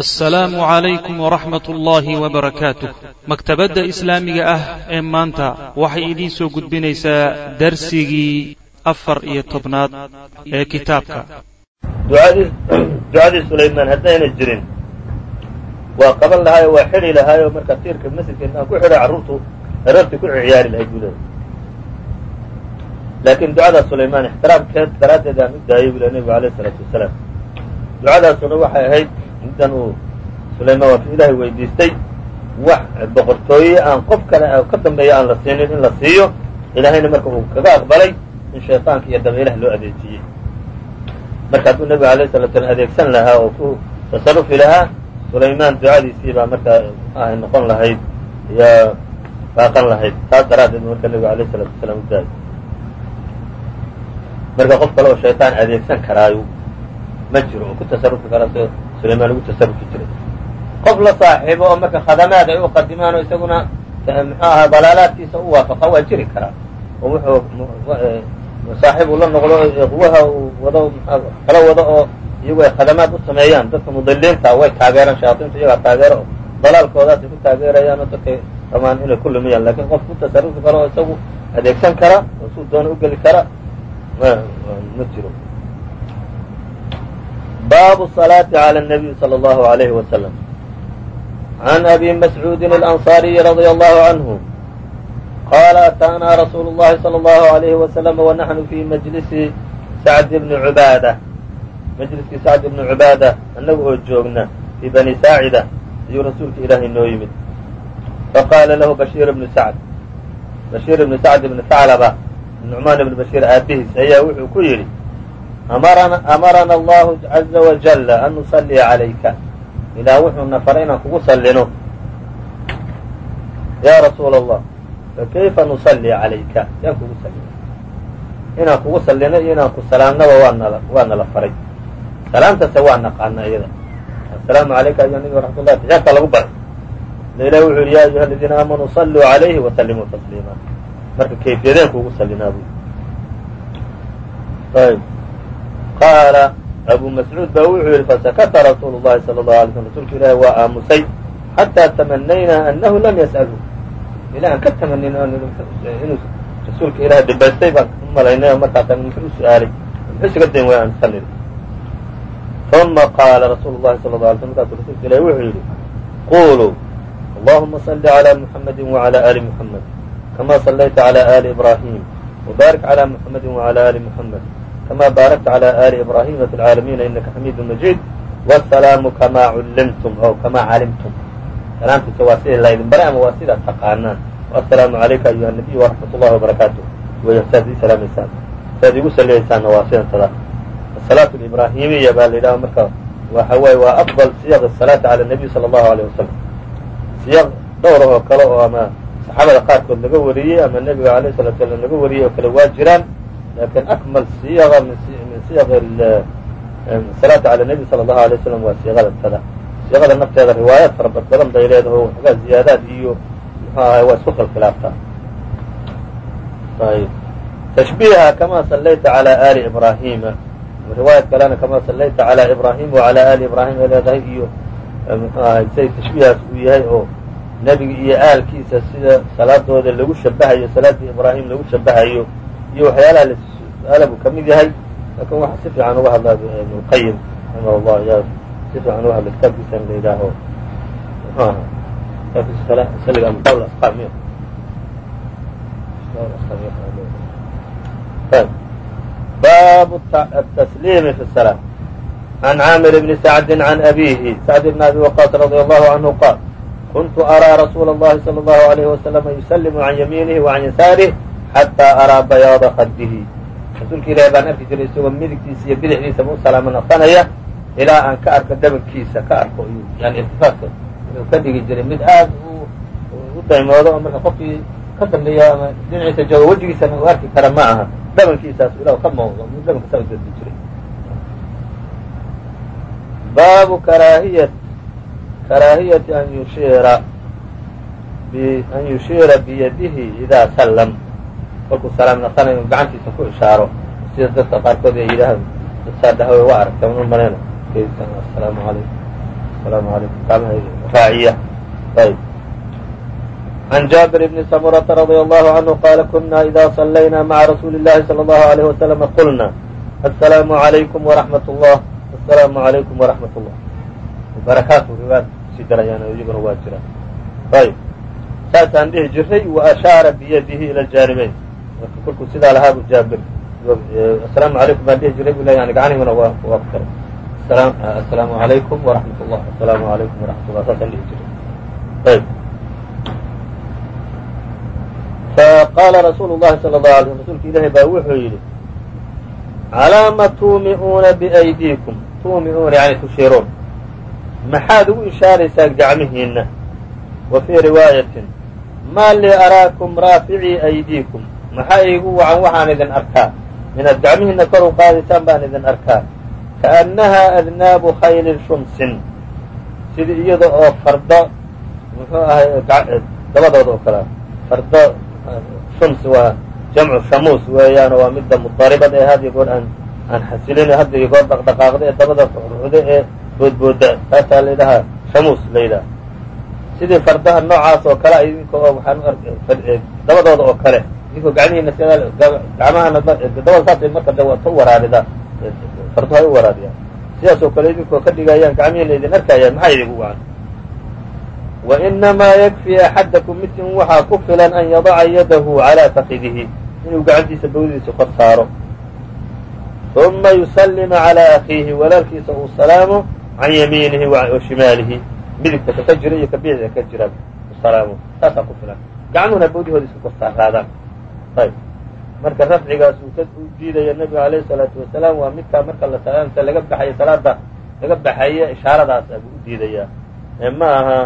assalaamu calaykum waraxmat ullaahi wabarakaatuh maktabadda islaamiga ah ee maanta waxay idiin soo gudbinaysaa darsigii afar iyo tobnaad ee kitaabka. Ducadii sulaymaan haddayna jirin. Waa qaban lahaayo waa xidhi lahaayo marka tiirka masjidka intaan ku xidhay carruurtu aroortii ku ciyaari buu leeday laakiin ducadaa sulaymaan ixtiraamkeed daraaddeed aan u daayay buu le nebigu alayh isalaatu wasalaam. Ducadaasuna waxay ahayd middan uu sulaymaan waa ilaahay weydiistay. Wax boqortooye aan qof kale ka dambeeya aan la siinin in la siiyo ilaahayna marka uu kaga aqbalay in shayطaanka iyo dabaylaha loo adeejiyey. Marka hadduu nebiga alay sala slam adeegsan lahaa oo ku tasarufi lahaa sulaymaan ducadiisii baa markaa ahay noqon lahayd iyo baaqan lahayd. Taas daraaddeed marka nebiga alayh salaatu wasalaam u daayay. Marka qof kale oo shayطaan adeegsan karaayu ma jiro oo ku tasarufi kara sulaymaan ugu tasarufi jiray qof la saaxiibo oo marka khadamaad ay u qadimaan oo isaguna muxuu ahaa dalaalaadkiisa u waafaqa waa jiri karaa oo wuxuu saaxiib uu la noqdo quwaha uu wado kala wado oo iyagu ay khadamaad u sameeyaan. Dadka mudiliinta way taageeraan shayaaiinta iyagaa taageero oo dalaalkoodaasay ku taageerayaan oo dadkay rabaan inay ku lumiyaan. Lakin qof ku tasarufi karo oo isagu adeegsan kara oo suu doona ugeli kara ma jiro baabu salaati cala nabiy sala allahu alayhi wasalam can abi mascuudin alansaariyi radia allahu canhu qaala ataanaa rasuulu llahi sala allahu alayhi wasalam wanaxnu fii majlisi sacd ibni cubaada majliskii sacd ibni cubaada annaga oo joogna fii bani saacida ayuu rasuulka ilaahay noo yimid. Faqaala lahu bashiir ibnu sacd bashiir ibnu sacd ibni faclaba nucmaan ibni bashiir aabbihiis ayaa wuxuu ku yidhi amarana allahu caza wajalla an nusalliya calayka ilaah wuxuuna faray inaan kugu sallino yaa rasuula allah fakayfa nusalli calayka yaan kugu sallino inaan kugu sallino iyo inaan ku salaamnaba waanala waa nala faray salaamtase waa naqaana iyada assalaamu calayka ayuha nabi waraxmat llah tijaartaa lagu baray ila ilahi wuxuu yihi ya ayuha aladiina aamanuu salluu calayhi wasallimuu tasliima marka kayfiyadeen kuugu sallinaa bu qaala abu mascuud baa wuxuu yidhi fasakata rasuulu llahi sala allahu alay slm rasuulka ilaahi waa aamusay xataa tamanaynaa annahu lam yas'alu ilahan ka tamanin inuu rasuulka ilaahi dhibaystay baan umalaynay markaasa muxuu su'aalay muxuu isaga dayn waay aansan nidhi uma qaala rasuulu llahi sala la alay slm markaasu rasuulka ilahi wuxuu yidhi quuluu allahuma salli calaa muxammadin wacala aali muxamed kama sallayta calaa aali ibraahim wabaarik calaa muxammadin wacala aali muxamed kama baarakta calى ali ibrahima fi lcaalamiina inaka xamiidu majiid wsalaamu kamaa cullimtum o kamaa calimtum salaamtiisa waa sida laydin baray ama waa sidaad taqaanaan assalaamu calayka ayuha nabiy waraxmat ullahi wabarakaatu wey saad ii salaamaysaan saad igu saliyaysaanna waa sidantada asalaatu alibrahimiya baa la yidhaha marka waxa weeye waa afdal siyaq asalaati cala nabiy sala allahu aleyh wasalam siyaq dhowr oo kale oo ama saxaabada qaarkood laga wariyey ama nebiga alayh salatu salam laga wariyey oo kale waa jiraan laakiin akmal siyaqa min siyaq salaati cala nebi sala allahu alay wasalam waa siiqada tada siiqada nafteeda riwaayaad fara badan bay leedahay oo waxoogaa ziyaadaad iyo muxuu ahay waa isku khilkhilaaftaa ayb tashbiiha kamaa sallayta calaa aali ibraahima riwaayad kalena kamaa sallayta calaa ibraahim wa calaa aali ibraahim ay leedahay iyo muxuu ahay say tashbiihaas uu yahay oo nebiga iyo aalkiisa sida salaadooda lagu shabahayo salaadii ibraahim lagu shabahayo iyo waxyaalaha la su-aala buu kamid yahay lakin waxa si fiican uga hadla ibn اlqayim raximah llah ya si fiican uga hadla kitaabkiisa in la yidhaaho mxu aha kitaabkiisa saliga amdawl asqam miy baabu التsliimi fi الصلاة عan caamir bni sacdi عan abihi sacd bn abi waqاas radي allahu canhu qaal kuntu arىa rasuula اllahi salى اllahu عalayh waslama yuslimu can yamiinihi وcan yasaarih xataa araa bayaada khadihi rasuulka ilaahi baan arki jiray isagoo midigtiisa iyo bidixdiisaba u salaamo naqsanaya ilaa aan ka arko dhabankiisa ka arko yani irtifaaqka inuu ka dhigi jiray mid aad u daymoodo oo marka qofkii ka dambeeya ama dhinaciisa jooga wejigiisana uu arki kara ma aha dhabankiisaas ilah ka muuqdo mid dhabanka saa ujeedi jiray baabu karaahiya karaahiyati an yushiira an yushiira biyadihi idaa sallam kolkuu salaam naqsanayo inuu gacantiisa ku ishaaro sida dadka qaarkood ay yidhaahaan dad saa dhahawe waa aragta un malayna assalaamu calaykum asalaamu alaykum gacmaha raaciya ayb عن جابر بن سمرة رضي الله عنه قال كنا إذا صلينا مع رسول الله صلى الله عليه وسلم قلنا السلام عليكم ورحمة الله السلام عليكم ورحمة الله barakaatu riwaayad kusii darayaan iyaguna waa jiraan ayb saasaan dhihi jiray wa ashaara biyadihi ila jaanibayn marka kolkuu sidaa lahaa bu jaabir asalaamu calaykum baan dhihi jiray bu le yani gacanihuna waa ku daray asalaamu calaykum waraxmat ullah asalaamu calaykum waraxmat ullah saasaan dhihi jiray ayb faqaala rasuulu llahi sala allahu alay slm rasuulka ilaahi baa wuxuu yidhi calaama tuumi'uuna biaydiikum tuumi'uuna yani tushiruun. Maxaad ugu ishaaraysaa gacmihiinna. Wa fii riwaayatin maa lii araakum raaficii aydiikum maxaa iigu wacan? Waxaan idin arkaa. Inaad gacmihiinna kor u qaadaysaan baan idin arkaa. Kaannahaa adnaabu khaylin shumsin sidii iyada oo fardo muxuu ahay dabadooda oo kale fardo shums waa jamcu shamuus weeyaan waa midda mudaribada ee had iyo goor aan aan xasilin had iyo goor dhaqdhaqaaqda ee dabada ruxruxda ee boodbooda. Taasaa la yidhahaa shamuus la yidhaha. Sidii fardaha noocaas oo kale idinka oo waxaan u arkay dabadooda oo kale idinkoo gacmihiina gacmahana dabada saasay marka de ta u waraaridaa farduhu ay u waraariyaan sidaas oo kale idinkoo ka dhigayaan gacmihiina idin arkayaan maxaa idigu wacan wa inamaa yakfii axadakum midkin waxaa ku filan an yadaca yadahu calaa fakidihi inuu gacantiisa bawdiisa kor saaro uma yusallima calaa akhiihi walaalkiisa uu salaamo can yamiinihi wa shimaalihi midigta kaka jira iyo ka bidixda ka jira u salaamo taasaa ku filan gacmuhuna bawdihooda iska kor saaraadaan ayb marka rafcigaas uu ka diidaya nabiga alayhi salaatu wasalaam waa midkaa marka la salaamta laga baxayo salaada laga baxaya ishaaradaas abuu u diidayaa ma aha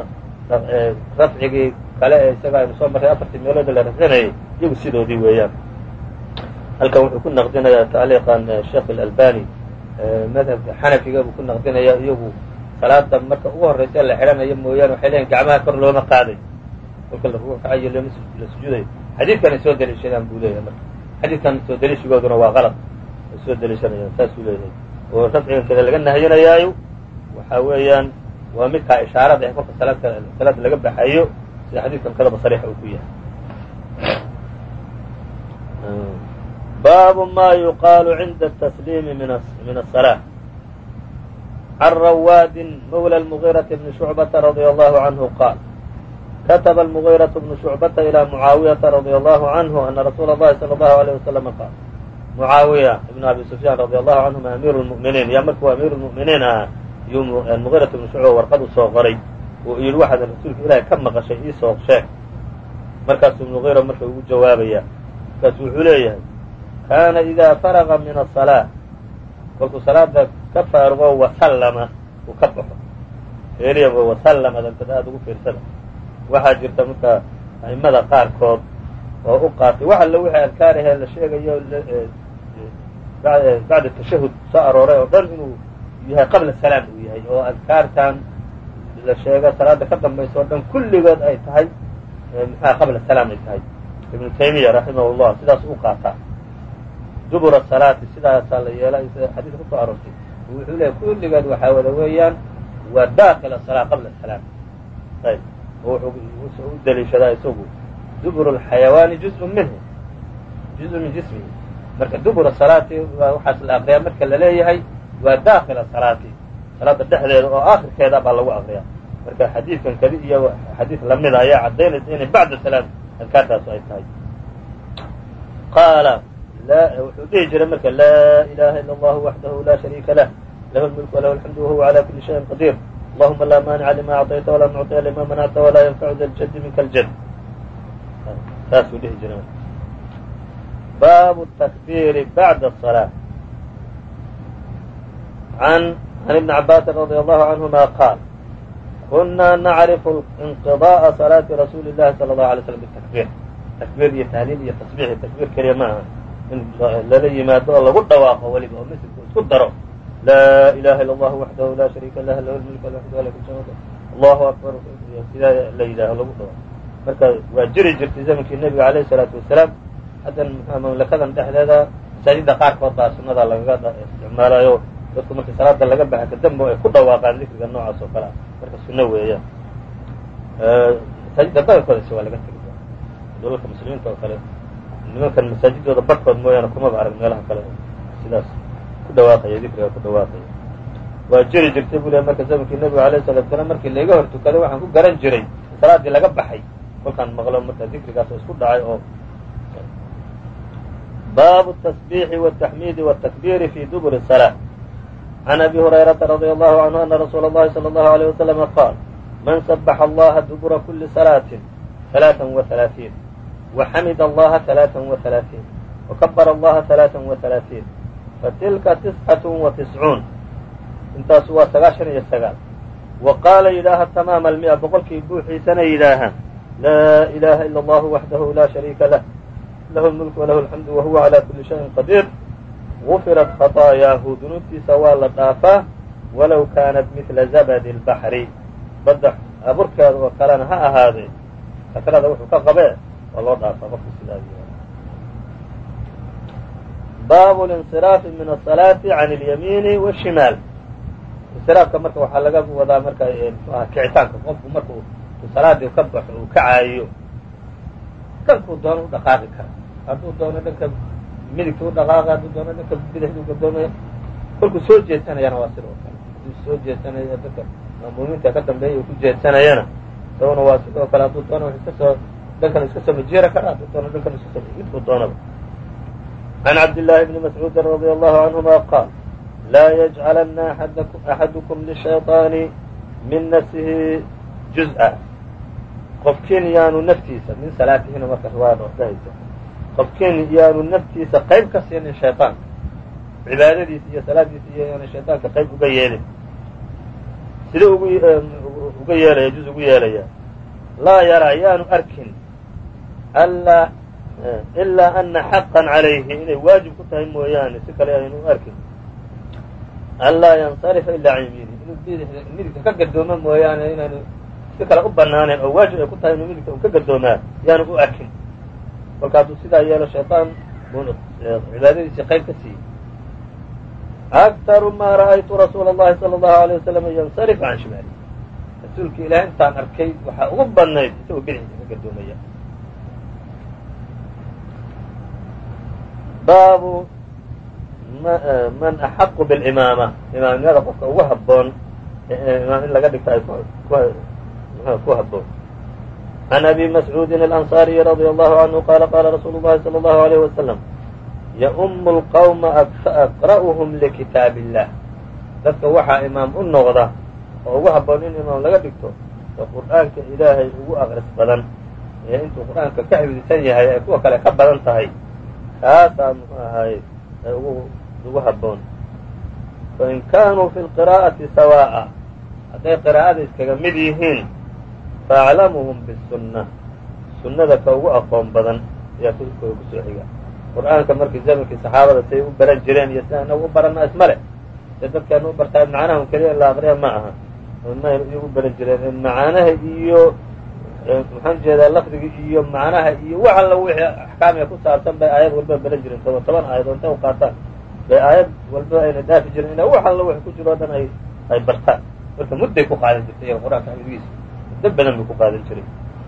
rafcigii kale ee isaga aynu soo marray afartii meelood la rafcinayay iyagu sidoodii weeyaan halkan wuxuu ku naqdinayaa tacliiqan sheekh alalbani madhabka xanafiga buu ku naqdinayaa iyagu salaada marka ugu horraysa la xidhanayo mooyaane waxay leeyiin gacmaha kor looma qaaday kolka la rukuuc kacayo la sujuudayo xadiidkanay soo deliishadaan buu leeyahay marka xadiidkan soo deliishigooduna waa qalad ay soo deliishanayaan saasuu leeyahay oo rafciga kada laga nahyanayaayo waxaa weeyaan waa midkaa ishaarada ee kolka salaada laga baxayo sida xadiidkan kadaba sariixa uu ku yahay baabu ma yuqaalu cinda tasliimi min asalaa can rawaadin mawla mugiiraةi bni shucbata radia allahu canhu qaal kataba almugiiraةu bnu shucbata ilaa mucaawiyata radia allahu canhu ana rasuula اllahi sala allahu aleyh wasalama qaal mucaawiya ibnu abi sufyaan radia allahu canhuma amiiru lmu'miniin yaa markuu amiiru lmu'miniin ah yuu mugiirat ibnu shucba warqad u soo qoray uu yidhi waxaadan rasuulka ilaahay ka maqashay ii soo sheeg markaasuu mugiira marka ugu jawaabaya markaasu wuxuu leeyahay kaana idaa faraqa min asalaa kolkuu salaada ka faarugo wasallama uu ka baxo feeliyaba wasallam adantad aada ugu fiirsada waxaa jirta marka a'immada qaarkood oo u qaatay. Wax alla wixii adkaarahee la sheegayo bacda tashahud soo arooray oo dhan inuu yahay qabla salaam uu yahay oo adkaartan la sheego salaada ka dambaysa oo dhan kulligood ay tahay maxaa qabla salaam ay tahay. Ibnu taymiya raximah llah sidaas u qaataa dubura salaati sidaasaa la yeela sida xadiiska ku soo aroortay wuxuu leeyahy kulligeed waxaa wada weeyaan waa daakila salaa qabla salaam. Ayb wuxuu u daliishadaa isagu dubur lxayawaani juzun minhu juzun min jismihi marka dubura salaati waxaas la aqriyaa marka la leeyahay waa daakila salaati salaada dhexdeeda oo aakhirkeeda baa lagu aqriyaa marka xadiidkan kadi iyo xadiid lamida ayaa cadaynaysa inay bacda salaam adkaartaasu ay tahay qaala wuxuu dhihi jiray marka laa ilaha ila allahu waxdahu laa shariika lah lahu lmulku walahu alxamdu wahuwa cala kuli shayin qadiir allahuma laa maanica lima acطayta walaa mucطiya lima manacta walaa yanfacu da ljadi minka ljad saasuu dhihi jiray baabu takbiiri bacda الصalaaة an can ibni cabaasin radi allahu canhuma qaal kunaa nacrifu inqiضاءa salaati rasuuli اllahi salى اlahu alay slm bitakbir takbiir iyo tahliil iyo tasbiix iyo takbiir keliya ma aha in lala yimaado oo lagu dhawaaqo weliba oo masjidku isku daro laa ilaha illa allahu waxdahu laa shariika lah lahu lmulk alxamdu ala kuli shay allahu akbar sidaa la yidhaaho lagu dhawaaqo marka waa jiri jirtay zamankii nebiga alayhi salaatu wasalaam haddan mamlakadan dhexdeeda masaajida qaarkood baa sunada lagaga isticmaalayo dadku marka salaada laga baxa kadamba ay ku dhawaaqaan dikriga noocaas oo kale ah marka sunno weeyaan masaajidda badankoodas waa laga tegi doona dhulalka muslimiinta oo kale nimankan masaajidooda barhkood mooyaane kumaba arag meelaha kale ku dhawaaqaya dikriga ku dhawaaqaya waa jiri jirtay buu le marka zamankii nebigu alayh salatu salaam markii laiga hor tukaday waxaan ku garan jiray salaaddii laga baxay kolkaan maqlo marka dikrigaas oo isku dhacay oo baabu التaصbيح والتaxmيd والتkبيr في dubr الصلاة عن أbي هريرةa رضي الله عنه أن رsuuل الlhi صلى الله عليه وسلم qاaل mن سبح الlaha dubra kuli صلاة ثaلاثا وثaلاثين وxmd الlaha ثaلاثا وثaلاثين وkبر الlaha ثaلاثا وثaلاثين fatilka tiscatun wa tiscuun intaas waa sagaashan iyo sagaal. Wa qaala yidhaaha tamaama almi'a boqolkii buuxiisana yidhaaha laa ilaaha ila allahu waxdahu laa shariika lah lahu lmulku walahu alxamdu wa huwa calaa kulli shayin qadiir. Gufirat khataayaahu dunuubtiisa waa la dhaafaa walow kaanat midla zabadi albaxri badda aburkeeda oo kalena ha ahaadee sakrada wuxuu ka qabee waa loo dhaafaa qofka sidaa baabu linsiraafi min asalaati can اlyamiini wالshimaal insiraafka marka waxaa laga wadaa marka mxuaha kicitaanka qofku marka salaadii ka baxo uu kacaayo dhankuu doono u dhaqaaqi kara hadduu doono dhanka midigta u dhaqaaqa hadduu doono dhanka bidixdu gadoomaya kolkuu soo jeedsanayana waa sidoo kale hadduu soo jeedsanaya dadka maamuumiinta ka dambeeya uu ku jeedsanayana isaguna waa sidoo kale hadduu doono iska soo dhankan iska soo majeera kara hadduu doono dhankan iska soo midkuu doonaba can cabdillaahi bni mascuudin radia allahu canhuma qaal laa yajcalana axadukum lishayطaani min nafsihi juz-a qofkiin yaanu naftiisa min salaatihina marka riwaayad ordahaysa qofkiin yaanu naftiisa qayb ka siinin shayطaanka cibaadadiisa iyo salaadiisa iyo yaanu shayطaanka qayb uga yeelin sida ugu uga yeelaya juz ugu yeelaya laa yaraa yaanu arkin alaa ilaa ana xaqan calayhi inay waajib ku tahay mooyaane si kale aynu arkin anlaa yansarifa ilaa can yamiini inuu midigta ka gadoomo mooyaane inaanu si kale u banaanayn oo waajib ay ku tahay inuu midigta u ka gadoomaa yaanu u arkin kolka hadduu sidaa yeelo shayطaan buu cibaadadiisii qayb ka siiyey aktaru ma ra'aytu rasuula اllahi salى اllahu alيه wasalam yansarif can shimaali rasuulka ilaah intaan arkay waxaa ugu badnayd isagoo bidixdiisa ka gadoomaya baabu man axaqu bilimaama imaamnimada qofka ugu haboon imaam in laga dhigto ay ku haboon can abi mascuudin alanصariyi radia allahu canhu qala qala rasuulu llahi salى allahu alayh wasalam yaumu lqawma aqra'uhum likitaab illah dadka waxaa imaam u noqda oo ugu haboon in imaam laga dhigto oo qur'aanka ilaahay ugu aqris badan ee intuu qur'aanka ka xifdisan yahay ay kuwa kale ka badan tahay kaasaa muxuu ahaay ugu haboon fain kaanuu fi lqiraa'ati sawaa'a hadday qiraa'ada iskaga mid yihiin faaclamuhum bisunna sunnada ka ugu aqoon badan ayaa kooda ku soo xiga qur'aanka markii zamankii saxaabada say u baran jireen iyo sida inagu u baranna isma leh se dadkeenu u bartaa macnaha keliya in la aqriya ma aha ma iyagu baran jireen macaanaha iyo maxaan jeedaa lafdiga iyo macnaha iyo wax alla wixii axkaamiga ku saabsan bay aayad walba baran jireen toban toban aayad oo intay u qaataan. Bay aayad walba ayna dhaafi jiren ina wax alla wix ku jiro o ay ay bartaan. Marka mudday ku qaadan jirtay qur'aanka xifdigiisa muddo badan buu ku qaadan jiray.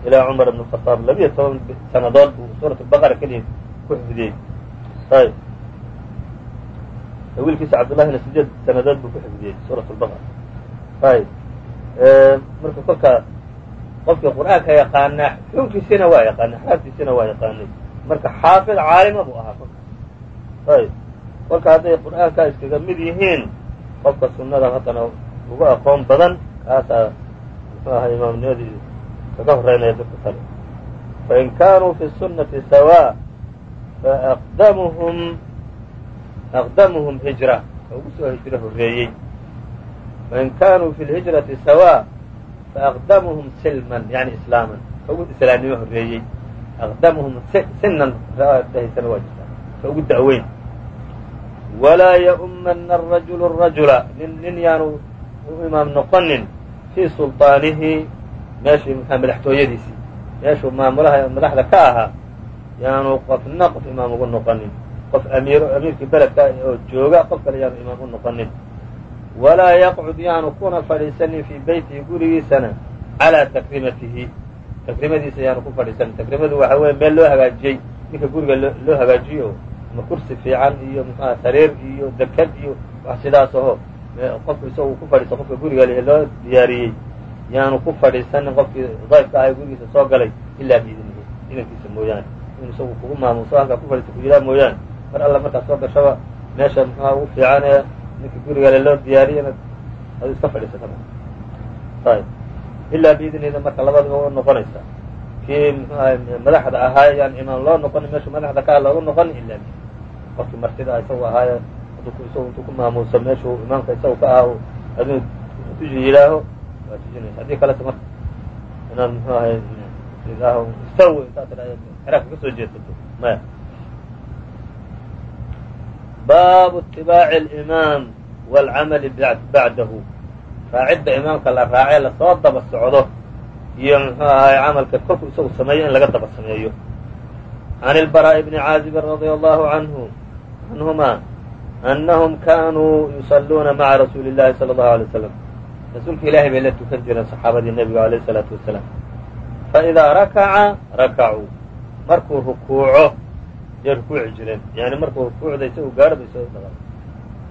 Ilaa cumar ibn khataab labiyo toban sanadood buu suurat albaqara keliya ku xifdiyey. Ayb wiilkiisa cabdullahina sideed sanadood buu ku xifdiyey suurat albaqara ayb marka kolka qofkii qur'aanka yaqaanaa xukunkiisina waa yaqaanay xaafkiisina waa yaqaanay marka xaafid caalima buu ahaa ayb kolka hadday qur'aankaa iskaga mid yihiin qofka sunnada haddana ugu aqoon badan kaasaa muxuu ahaa imaamnimadii kaga horeynaya dadka kale. Fain kaanuu fi sunnati sawaa faaqdamuhum aqdamuhum hijra. Ugu soo hijro horreeyey. Fain kaanuu fi lhijrati sawaa faaqdamuhum silman yani islaaman ka ugu islaamnimo horreeyey aqdamuhum sinan dhahaysana waa jirtaa ka ugu da'weyn walaa yaumana arajulu rajula nin nin yaanu u imaam noqonin fii sulطaanihi meeshii madaxtooyadiisii meeshuu maamulaha madaxda ka ahaa yaanu qofna qof imaam ugu noqonin qof amiiro amiirkii beledka oo jooga qof kale yaanu imaam u noqonin walaa yaqcud yaanu kuna fadhiisanin fii beytihi gurigiisana calaa takrimatihi. Takrimadiisa yaanu ku fadhiisanin. Takrimadu waxa weeye meel loo hagaajiyey ninka guriga loo hagaajiyo ama kursi fiican iyo muxuaha sariir iyo dekad iyo wax sidaas aho qofku isagu ku fadhiisto qofka guriga leh loo diyaariyey yaanu ku fadhiisanin qofkii dayfka ahay gurigiisa soo galay ilaa biidnihi idankiisa mooyaane. In isagu kugu maamuuso halkaa ku fadhiista ku yihaa mooyaane. Mar alla markaad soo gashaba meesha muxuha ugu fiican ee ninka guriga le loo diyaariyo inaad adu iska fadhiisata ayb ilaa biidnihida marka labadaba u noqonaysa. Kii madaxda ahaay yaan imaam loo noqonin meeshu madaxda ka loogu noqonin ila qofkii martida isagu ahaaye isagu intuu ku maamuuso meeshuu imaamka isagu ka ah aduu tuji yidhaaho waa tujinaysa. Haddii kaleta marka inaad mxuu ahay istaw intaad tidhahdo xeraabka ka soo jeedsato maya baabu itibaaci alimaam waalcamali bacdahu raacidda imaamka la raacee la soo daba socdo iyo muxuu ahay camalka kolku isagu sameeyo in laga daba sameeyo can ilbaraa'i bni caazibin radia allahu canhu canhuma annahum kaanuu yusalluuna maca rasuuli llahi sala allahu alay waslam rasuulka ilaahay bay la tukan jireen saxaabadii nebiga alayh isalaatu wasalaam faidaa rakaca rakacuu markuu rukuuco yay rukuuci jireen. Yani markuu rukuucda isagu gaadho bay soo dhaqan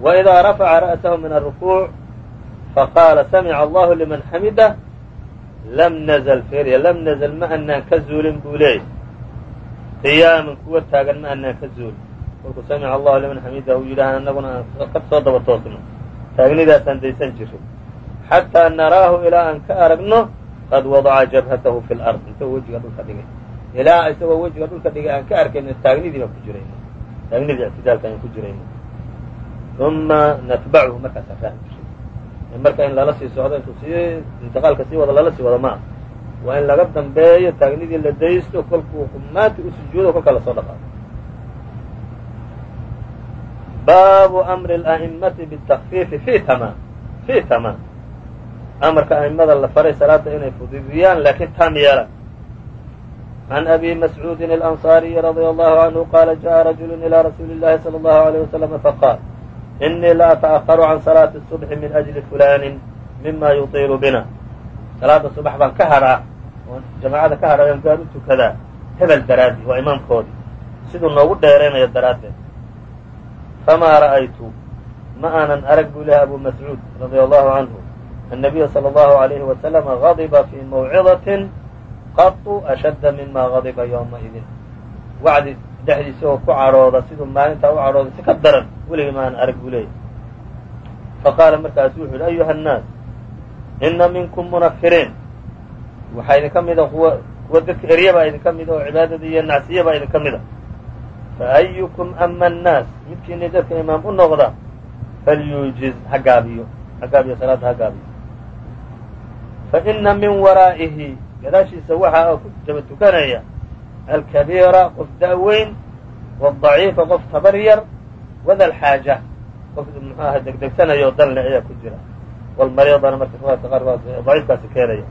waidaa rafaca ra'sahu min arukuuc faqaala samica allahu liman xamidah lam nazl firya lam nazl ma anaan ka zuulin buu leeyay qiyaaman kuwa taagan ma anaan ka zuulin. Kolkuu samica allahu liman xamidah uu yidhaah anaguna aan ka soo daba toosno. Taagnidaasaan daysan jirin. Xataa naraahu ilaa aan ka aragno qad wadaca jabhatahu fi lard intuu wejiga dhulka dhigay ilaa isagoo wejiga dhulka dhigay aan ka arkayno taagnidii baan ku jirayno. Taagnidii ictidaalka ayaan ku jirayno. Uma natbachu markaasaan raaci jiray. Marka in lala sii socdo intuu sii intiqaalka sii wado lala sii wado ma waa in laga dambeeyo taagnidii la daysto kolkuu xumaantii u sujuudo kolka la soo dhaqaaqo baabu amri اla'imati bitakfiifi fi tamaam fi tamaam. Amarka a'imada la faray salaada inay fududiyaan laakiin taam yeelaan can abi mascuudin alanصaariyi radia allahu canhu qaala jaءa rajulu ilى rasuuli اllahi salى اllahu عalيه waslama faqaal inii la ata'aharu can salaati الصubxi min ajli fulaanin mima yuطiilu bina salaada subax baan ka hadhaa oo jamaacada ka hadhaa aan gaar u tukadaa hebel daraadii waa imaamkoodii siduu noogu dheeraynayo daraaddeed famaa ra'aytu ma aanan arag buu lehay abu mascuud radia allahu canhu annabiya salى allahu عalayhi wasalama gadiba fii mawcidatin qatu ashadda mima gadiba yowmaidin wacdi dhexdiisa oo ku cadhooda siduu maalintaa u cadhooday si ka daran weligii ma aanan arag buu leeyay faqaala markaasu wuxu yidhi ayuha annaas ina minkum munafiriin waxaa idinka mida kuwa kuwa dadka erya baa idinka mida oo cibaadada iyo nacsiya baa idinka mida faayukum ama annaas midkiini dadka imaam u noqda falyuujiz ha gaabiyo. Ha gaabiyo salaadda ha gaabiyo. Faina min waraa'ihi gadaashiisa waxaa ku daba tukanaya alkabiira qof da-weyn wadaciifa qof tabar yar wada alxaaja qof muxuu aha degdegsanayo o dan le ayaa ku jira. Walmariidana marka riwaayadka qaarkood daciifkaasi keenaya.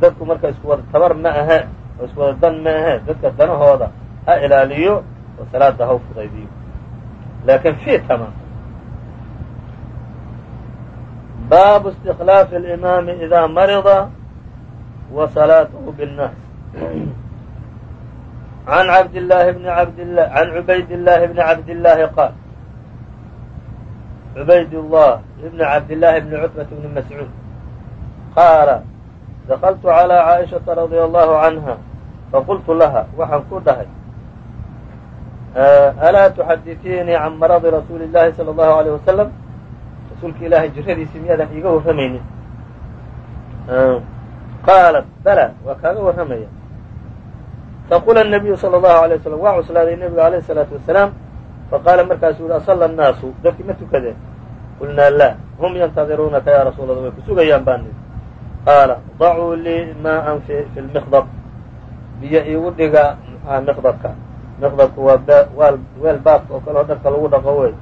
Dadku marka isku wada tabar ma ahe oo isku wada dan ma ahe dadka danahooda ha ilaaliyo oo salaada ha u fudaydiyo. Laakin fi baabu istikhlaafi alimaami idaa marida wa salaatuhu binnaas عن عبد الله بن عبد الله عن عبيد الله بن عبد الله قال عبيد الله بن عبد الله بن عتبة بن مسعود قال دخلت على عائشة رضي الله عنها فقلت لها waxaan ku dhahay أlاa تxadiثiinii can marضi رasuuli الlahi صلى الlaه عليه وسلم rasuulka ilaahay jiradiisii miyaadan iiga warramaynin qaalat bala waa kaaga warramaya faqula nabiyu sala allahu alay wasalam waa cuslaaday nebigu alayh isalaatu wasalaam faqaala markaasu yuhi asalla annaasu dadkii ma tukadeen qulnaa laa hum yantadiruunaka yaa rasuul allah way ku sugayaan baan nidhi qaala dacuu lii maa'an fi lmiqdab biyo iigu dhiga muxuha miqdabka miqdabku waa bwaa weel baabka oo kale oo dharka lagu dhaqo wey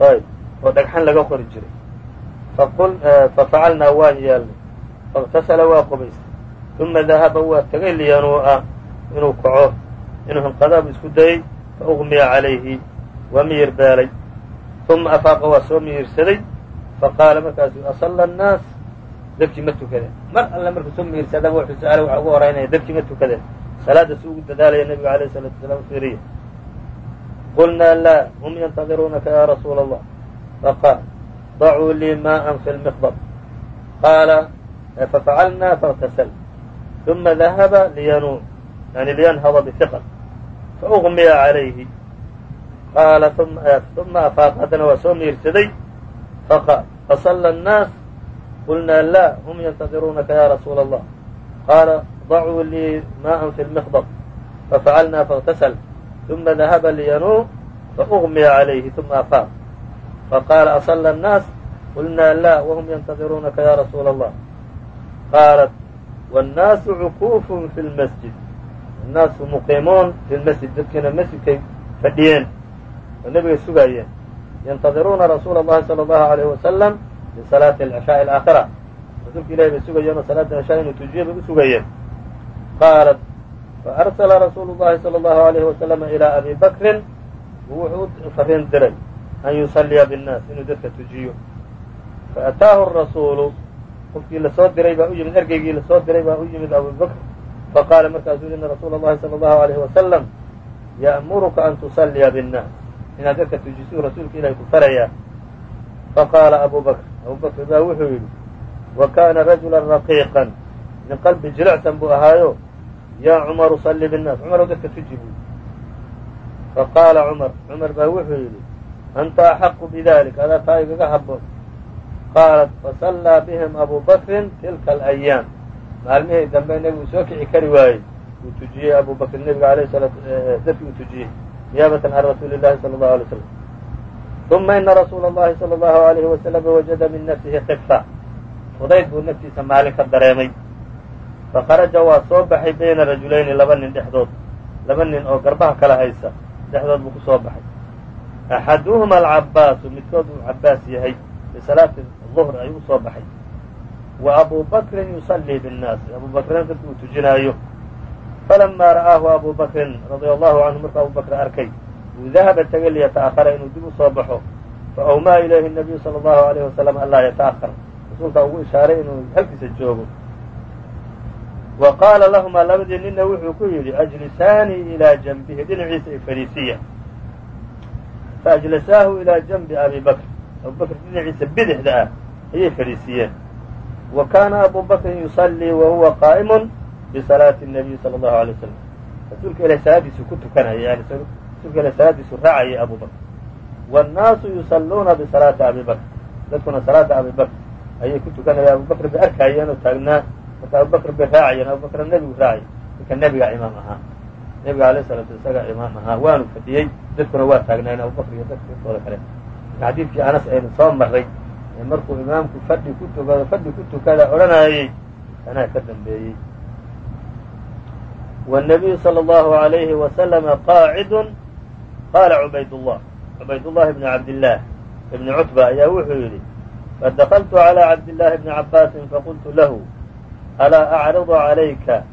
ayb oo dhagxan laga qori jiray faqul fafacalnaa waan yeelnay faktasala waa qubaystay uma dahaba waa tagay liyanua inuu kaco inuu hinqadaabu isku dayey fa uqmiya calayhi waa miyir beelay uma afaaqa waa soo miyirsaday faqaala markaasuu asalla annaas dadkii ma tukadeen mar alle markuu soo miyirsadaba wuxuu su'aala waxaa ugu horaynaya dadkii ma tukadeen salaadda si ugu dadaalaya nebigu alayh salatu wasalaam fiiriya qulnaa laa hum yantadirunaka ya rasuula allah faqaal dacuu lii maaan fi lmiqbad qaala fafacalna faاktasl ثuma dahaba liyanuu yani liyanhada bثiql faugmiya عalayhi qaala ثuma afaaqa haddana waa soo miirsaday faqaal fasla الnaas qulnaa laa hm yantadiruunaka ya rasuula الlah qaala dacuu lii maءa fi lmiqdb fafacalna faاktasl ثuma dahaba liyanuu faugmiya عalayhi ثuma afaaq faqaala asla الnaas qulnaa laa whm yantadiruunaka ya rasuula الlah qaalat wالnaasu cukuufun fi lmasjid annaasu muqiimuun fi lmasjid dadkiina masjidkay fadhiyeen oo nebigay sugaayeen yantadiruuna rasuula اllahi salى اllahu عalayh wasalam lisalaati alcishaaءi alaakhira rasuulka ilahi bay sugayeen oo salaada cishaa inuu tujiye bay u sugayeen qaalat faarsala rasuulu llahi salى اllahu عalayhi wasalama ilaa abi bakrin wuxuu u fariin diray an yusalliya biاnnaas inuu dadka tujiyo faataahu rasuulu qofkii lasoo diray baa u yimid ergeygii lasoo diray baa u yimid abu bakr faqaala markaasuu ina rasuula اllahi salى اllahu عalayh wasalam ya'muruka an tusalliya biاnnaas inaad dadka tujisuu rasuulka ilahi ku farayaa faqaala abu bakr abu bakr baa wuxuu yidhi wa kaana rajula raqiiqan min qalbi jilicsan buu ahaayo yaa cumaru salli biاnnaas cumarow dadka tuji buu faqaala cumar cumar baa wuxuu yidhi anta axaqu bidalik adaa taa igaga haboon qaalat fasallaa bihim abu bakrin tilka alayaam maalmihii dambe nebigu soo kici kari waayey uu tujiyey abu bakr nebiga alayh dadkii uu tujiyey niyaabatan can rasuuli llahi sala allahu alay slam uma ina rasuula allahi sala allahu alayhi wasalam wajada min nafsihi kifa fudayd buu naftiisa maalin ka dareemay fakharaja waa soo baxay bayna rajulayni laba nin dhexdood laba nin oo garbaha kala haysa dhexdood buu ku soo baxay axaduhuma alcabbaasu midkood uu cabbaas yahay bisalaati duhr ayuu u soo baxay. Wa abu bakrin yusallii binnaasi abu bakrina dadku uu tujinaayo. Falamaa ra'aahu abu bakrin radia allahu canhu markuu abu bakr arkay uu dahaba tegay liyata'ahara inuu dib u soo baxo. Fa awmaa ilayhi nabiyu sala allahu alayhi wasalam anlaa yata'ahar rasuulkaa ugu ishaaray inuu halkiisa joogo. Wa qaala lahumaa labadii ninna wuxuu ku yidhi ajlisaanii ilaa janbihi dhinaciisa i fadhiisiya faajlasaahu ilaa janbi abi bakr. Abu dhinaciisa bidixda ah ayay fadhiisiiyeen wa kaana abu bakrin yusallii wa huwa qaa'imun bisalaati nabiy sala allahu alay wasalam rasuulka ilahi salaadiisuu ku tukanayay yani rasuulka ilahi salaadiisuu raacayay abu bakr. Wannaasu yusalluuna bisalaati abi bakr. Dadkuna salaada abi bakr ayay ku tukanayeen. Abu bakr bay arkaayeenoo taagnaa marka abu bakr bay raacayeen. Abu bakr nebigu raacay. Marka nebigaa imaam ahaa. Nebiga alayh salatu isagaa imaam ahaa. Waanu fadhiyey. Dadkuna waa taagnaayeen abu bakr iyo dadkooda kale. Xadiidkii anas aynu soo marray ee markuu imaamku fadhi ku tukado fadhi ku tukada odhanayey anaa ka dambeeyey wالnabiyu salى اllahu عalayhi waslama qaacidun qaala cubaydullah cubaydullah bni cabdillaah ibni cutba ayaa wuxuu yidhi fadakltu عalى cabdillaahi bni cabaasin faqultu lahu alaa acriضu عalayka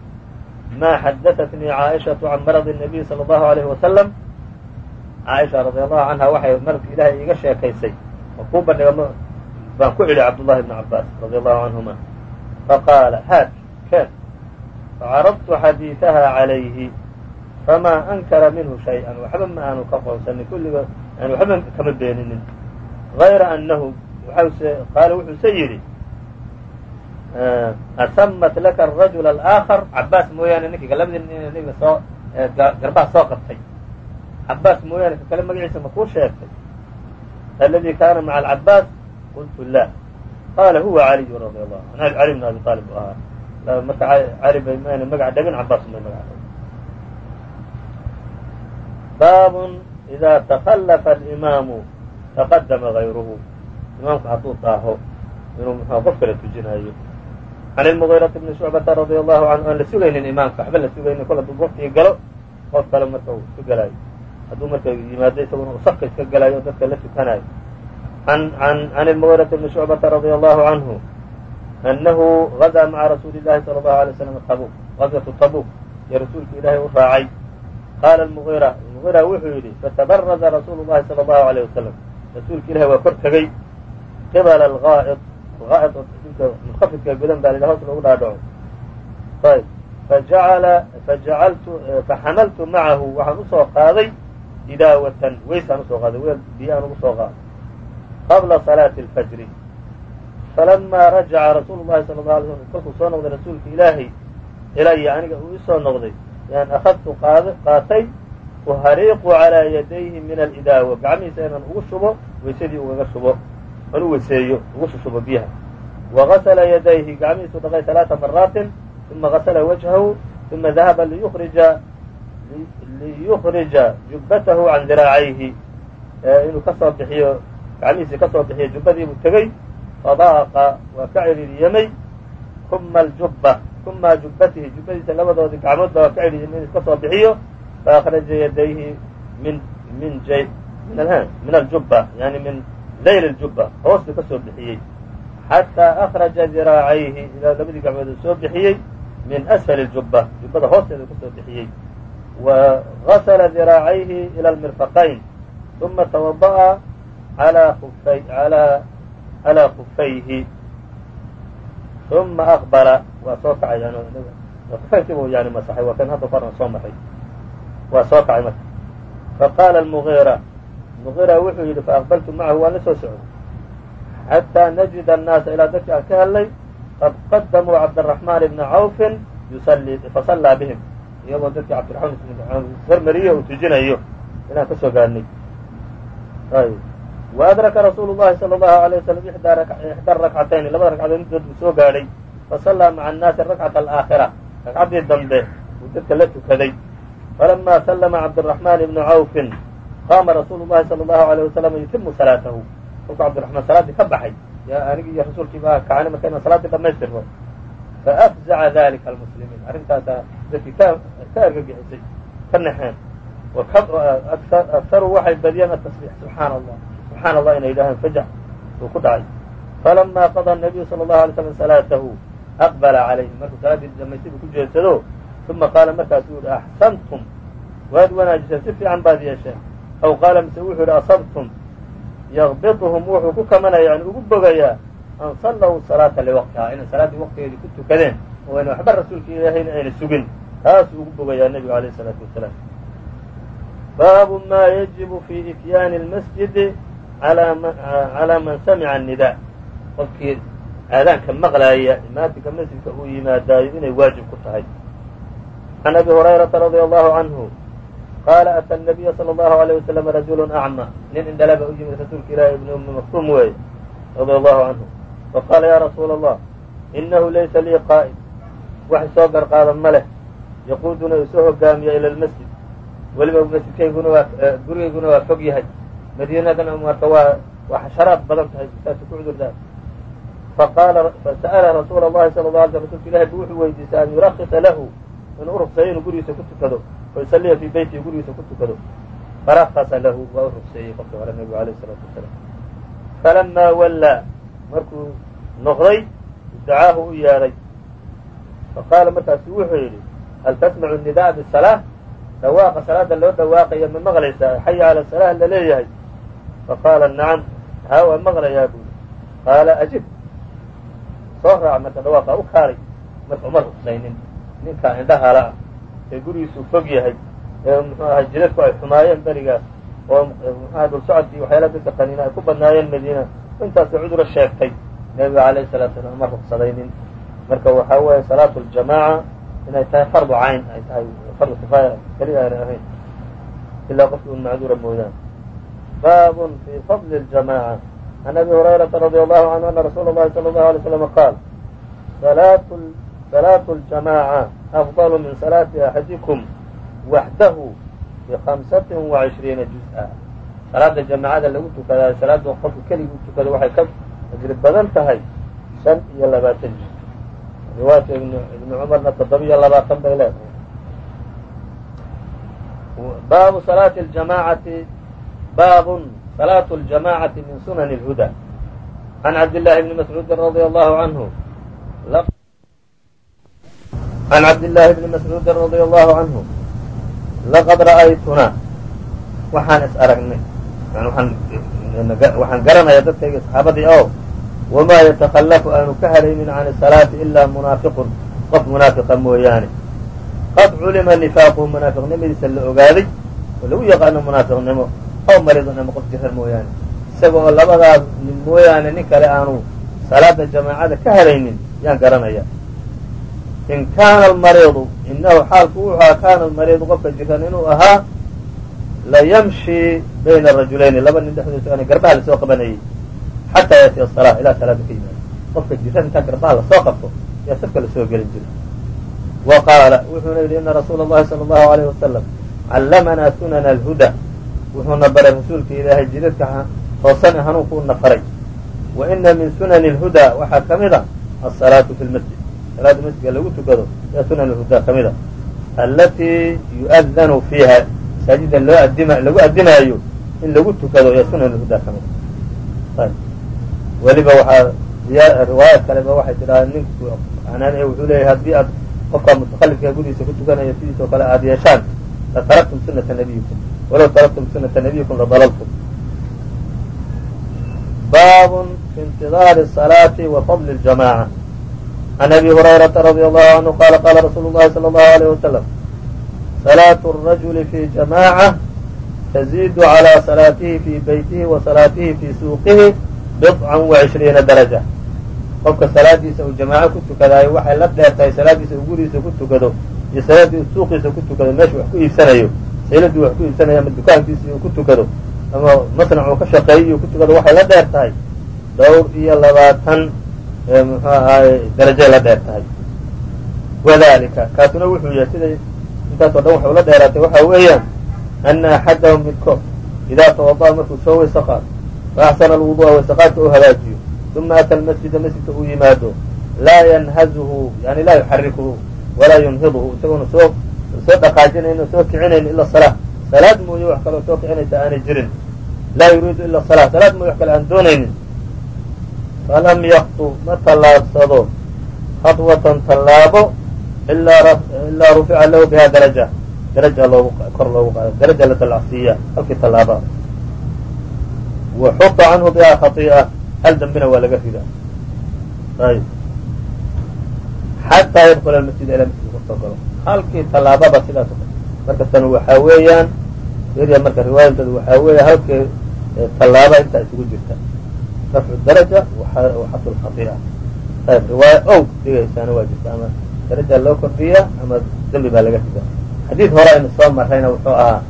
ma xadaثatnii caaئishaةu can maradi الnabiy salى اllahu عalayh wasalam caaisha radi allahu canha waxay marka ilaahay iiga sheekaysay oo kuu bandhiga baan ku idhi cabdullahi bni cabaas radi allahu canhuma faqaala haat keen facaradtu xadiiثaha calayhi famaa ankara minhu shay-an waxba ma aanu ka qoonsanin kulligood yani waxba kama beeninin غayra annahu qaala wuxuuse yidhi asamat laka arajul alaakhar cabaas mooyaane ninkiga labadii nin nabiga soo garbaha soo qabtay cabaas mooyaane ka kale magaciisa ma kuu sheegtay aladi kaana maca alcabaas qultu la qaala huwa caliyu radi allahu an cali bn abi aalib u ahaa marka cali bay mayna magac dhegin cabaas may magac dhegin baabun ida takhallafa alimaamu taqadama gayruhu imaamku hadduu daaho inuu muxua qof kala tujinaayo can ilmugiirati bni shucbata radia allahu canhu aan la sugaynin imaamka waxba la sugaynin kol hadduu waqtigii galo qof kale marka uu iska gelaayo hadduu marka yimaado isaguna uu safka iska gelaayo o dadka la tukanayo ilmugiirati bni shucbata radia allahu canhu annahu gadaa maca rasuuli llahi sala allahu alay slam tabuk gazwatu tabuk iyo rasuulka ilaahay u raacay qaala almugiira mugiira wuxuu yidhi fatabaraza rasuulu llahi sala allahu alayh wasalam rasuulka ilahi waa kor tegey oo dinka munkhafidka godan baa hoos loogu dhaadhaco faxamaltu macahu waxaan u soo qaaday idaawatan weysaan u soo qaaday weel biyaan ugu soo qaaday qabla salaati alfajri. Falamaa rajaca rasuulu llahi sala alla alay slam kolkuu soo noqday rasuulka ilaahay ilaya aniga uu isoo noqday yaan akhadtu qaatay uhariiqu calaa yadayhi min alidaawa gacmihiisa inaan ugu shubo weysadii ugaga shubo aan u weseeyo ugu shushubo biyaha. Wagasla yadayhi gacmihiisu dhaqay ثalaaثa maraatin uma gasla wajhahu uma dahaba liyurija liyukrija jubbatahu can diraacayhi. Inuu ka soo bixiyo gacmihiisii kasoo bixiyo jubbadiibuu tegey fadaaqa waa ka ciriiriyamay kuma aljubba kuma jubbatihi jubbadiisa labadoodii gacmoodba waa ka ciriiriyamay inuu kasoo bixiyo faأkraja yadayhi min min j min aljubba yani min layl اljubba hoostuu ka soo bixiyey xataa akraja diraacayhi ilaa labadii gacmood uu soo bixiyey min asfali اljubba jubbada hoosteeda ka soo bixiyey wa gasla diraacayhi ilى اlmirfaqayn uma tawada'a calىa kufayhi uma aqbala waa soo kacay kufaynkiibu yani masaxay waa kan hadda koran soo maray waa soo kacay marka faqaala muira muira wuxuu yidhi faaqbaltu macahu waan la soo socday xataa najida annaasa ilaa dadkii aan ka hadlay qad qadamuu cabdiraxmaan ibna cawfin fasallaa bihim iyagoo dadkii cabdiramaan hormariyo uu tujinayo inaan ka soo gaadnay waadraka rasuulu llahi sala allahu alayh wasalam ixda rakcatayni labada ragcadood middood uu soo gaadhay fasallaa maca annaasi rakcata alaakhira ragcaddii dambe uu dadka la tukaday falamaa sallama cabdiraxmaan ibnu cawfin qaama rasuulu llahi sala allahu alayh wasalam yutimu salaatahu kolkuu cabdiraxmaan salaaddii ka baxay yaa anigii iyo rasuulkiibaa kacnay marka inaan salaaddii dhammaystirno faafzaca dalika almuslimiin arrintaasaa dadkii ka argagixisay ka naxeen aktaruu waxay badiyeen atasbiix subxaana allah subxaana allah inay yidhaaheen fajax uu ku dhacay falama qada nabiyu sala allahu alay slam salaatahu aqbala calayhim markuu salaaddii damaystay buu ku jeedsado uma qaala markaasuu yihi axsantum waad wanaajiseen si fiican baad yeesheen aw qaala mise wuxuu yihi asabtum. Yaqbiduhum wuxuu ku kamanaya yani. Ugu bogayaa an sallaw salaata liwaqtihaa inay salaaddii waqtigeedii ku tukadeen oo ayna waxba rasuulka ilaahayna ayna sugin taasuu ugu bogayaa nebigu alayh isalaatu wasalaam baabu ma yajibu fi ityaani اlmasjidi calaa man samica الnidaa qofkii aadaanka maqlaaya imaatinka masjidka uu yimaadaayo inay waajib ku tahay can abi hurayrata radia allahu canhu qaala ata nabiya sala allahu alayh wasalam rajulu acma nin indhalaba u yimid rasuulka ilaahi ibni ummi maktuum weeye radia allahu canhu faqaala ya rasuula allah inahu laysa lii qaa'id wax isoo garqaada ma leh yaquuduna isoo hogaamiya ila lmasjid weliba masjidkayguna waa gurigayguna waa fog yahay madiinadana marka waa waa xasharaad badan tahay saasuu ku cudurdaa fasa'ala rasuula allahi sala la alay sl rsulka ilahi bu wuxuu weydiistay an yurakisa lahu inuu urugseeyo inuu gurigiisa ku tukado faysaliya fii beytihi gurigiisa ku tukado farakasa lahu waa u rugseeyey qofkii hore nebigu alayh isalaatu wasalaam falamaa wallaa markuu noqday dacaahu u yeedhay faqaala markaasu wuxuu yidhi hal tasmacu nidaa bisalaa dhawaaqa salaada loo dhawaaqaya ma maqlaysaa xaya cala salaa la leeyahay faqaala nacam haa waa maqlayaa buuli qaala ajib soo raac marka dhawaaqa u kaalay marka uma rugsaynin ninkaa indhahala ah ee gurigiisuu fog yahay ee muxuu ahay jidadku ay xumaayeen berigaas oo muxuaha dul socodkii waxyaala dadka qaniina ay ku badnaayeen madiina intaasay cuduro sheegtay nebiga alayhi salatu salaam uma rugsadaynin marka waxaa weeye salaatu ljamaaca inay tahay fardu cayn ay tahay fardu kifaaya keliya aanay ahayn baabun fi fadli اljamaaca can abi hurayrata radia allahu canhu ana rasuula اllahi sala allahu alay slam qaal salaatu اljamaaca afضal min salaati axadikum waxdahu bihamsati وacishriina juz-a salaada jamaacada lagu tukadaa salaada qofka keligii u tukado waxay ka ajri badan tahay shan iyo labaatan juz riwaayadka ibni cumarna toddobiyo labaatan bay leedahay baabu salaati ljamaacati baabun salaatu اljamacati min sunan اlhuda can cabdillahi bni mascuudi radia allahu canhu can cabdillaahi bni mascuudi radia allahu canhu laqad ra'aytunaa waxaan is aragnay. Waxaan waxaan garanayaa dadkayga saxaabadii oo wamaa yatakhallafu aanu ka haraynin can salaati ilaa munaafiqun. Qof munaafiqa mooyaane. Qad culima nifaaquhu munaafiqnimadiisa la ogaaday oo lagu yaqaano munaafiqnimo oo maridun ama qof jira mooyaane. Isaga oo labadaas nin mooyaane nin kale aanu salaada jamaacada ka haraynin yaan garanaya. In kaana almariidu inahu xaalku wuxuu ahaa kaana almariidu qofka jiran inuu ahaa la yamshi bayna arajulayni laba nin dhexdood socona garbaha la soo qabanayay xataa yaatiya asala ilaa salaada ka yimaado qofka jiran intaa garbaha la soo qabto ayaa safka la soo gelin jira wa qaala wuxuuna yidhi ina rasuula allahi sala allahu alayh wasalam callamanaa sunana alhuda wuxuuna baray rasuulka ilaahay jidadka toosan ee hanuunkuuna faray wa ina min sunani اlhuda waxaa ka mid a asalaatu fi lmasjid salaada masjidka lagu tukado ee sunan alhuda ka mid a alatii yu'adanu fiiha. Masaajida loo adima lagu adimaayo in lagu tukado ee sunan alhuda ka mid a. Weliba waxaa riwaayad kaleba waxay tidhaha ninku anaan wuxuu leeyahay haddii aad qofkaa mutakalifka gurigiisa ku tukanaya sidiis oo kale aada yeeshaan la taraktum sunata nabiyikum walow taraktum sunata nabiyikum ladallt bab fi ntidaari salaati wa fadli ljamaca can abi hurayraa radi allahu canhu qala qala rasuulu llahi sala allahu alayh wasalam salaatu rajuli fi jamaca taziidu calaa salaatihi fi beytihi wa salaatihi fi suuqihi bidcan wa cishriina daraja qofka salaadiisa uu jamaaco ku tukadaayo waxay la dheer tahay salaadiisa uu gurigiisa ku tukado iyo salaadii uu suuqiisa ku tukado meesha wax ku iibsanayo sayladii wax ku iibsanayo ama dukaankiisii uu ku tukado ama masnac uu ka shaqeeyo ku tukado waxay la dheer tahay. Dhowr iyo labaatan muxuu ahaay darajay la dheer tahay. Wadalika kaasuna wuxuu yahay siday intaasoo dhan waxay ula dheeraatay waxa weeyaan ana axadahum midkood idaa tawada'a markuu soo weyse qaado fa axsana alwudu'a weysaqaadka u hagaajiyo uma ata almasjida masjidka uu yimaado laa yanhazuhu yani laa yuxarikuhu walaa yunhiduhu isagoona soo soo dhaqaajinayn soo kicinayn ila salaa salaad mooye wax kaloo soo kicinaysa aanay jirin. Laa yuriidu ila salaa salaad mooye wax kale aan doonaynin. Falam yaktu ma tallaabsado khatwatan tallaabo ilaa rufica lahu biha daraja. Daraja loogu kor loogu qaado. Daraja la dalacsiiya halkii tallaaba. Wa xuta canhu biha khai'a hal dambina waa laga ridaa. Ayb xataa yadkula masjida ilaa masjidka ku soo galo halkii tallaababa sidaas marka tan waxaa weeyaan eriya marka riwaayadooda waxaa weeya halkii tallaaba intaa isugu jirta. Rafcu daraja waxatu lkhai'a ayb riwaaya ow dhigaysaana waa jirta ama daraja loo kordhiya ama dembi baa laga ridaa xadiid hore aynu soo marrayna wuxuu ahaa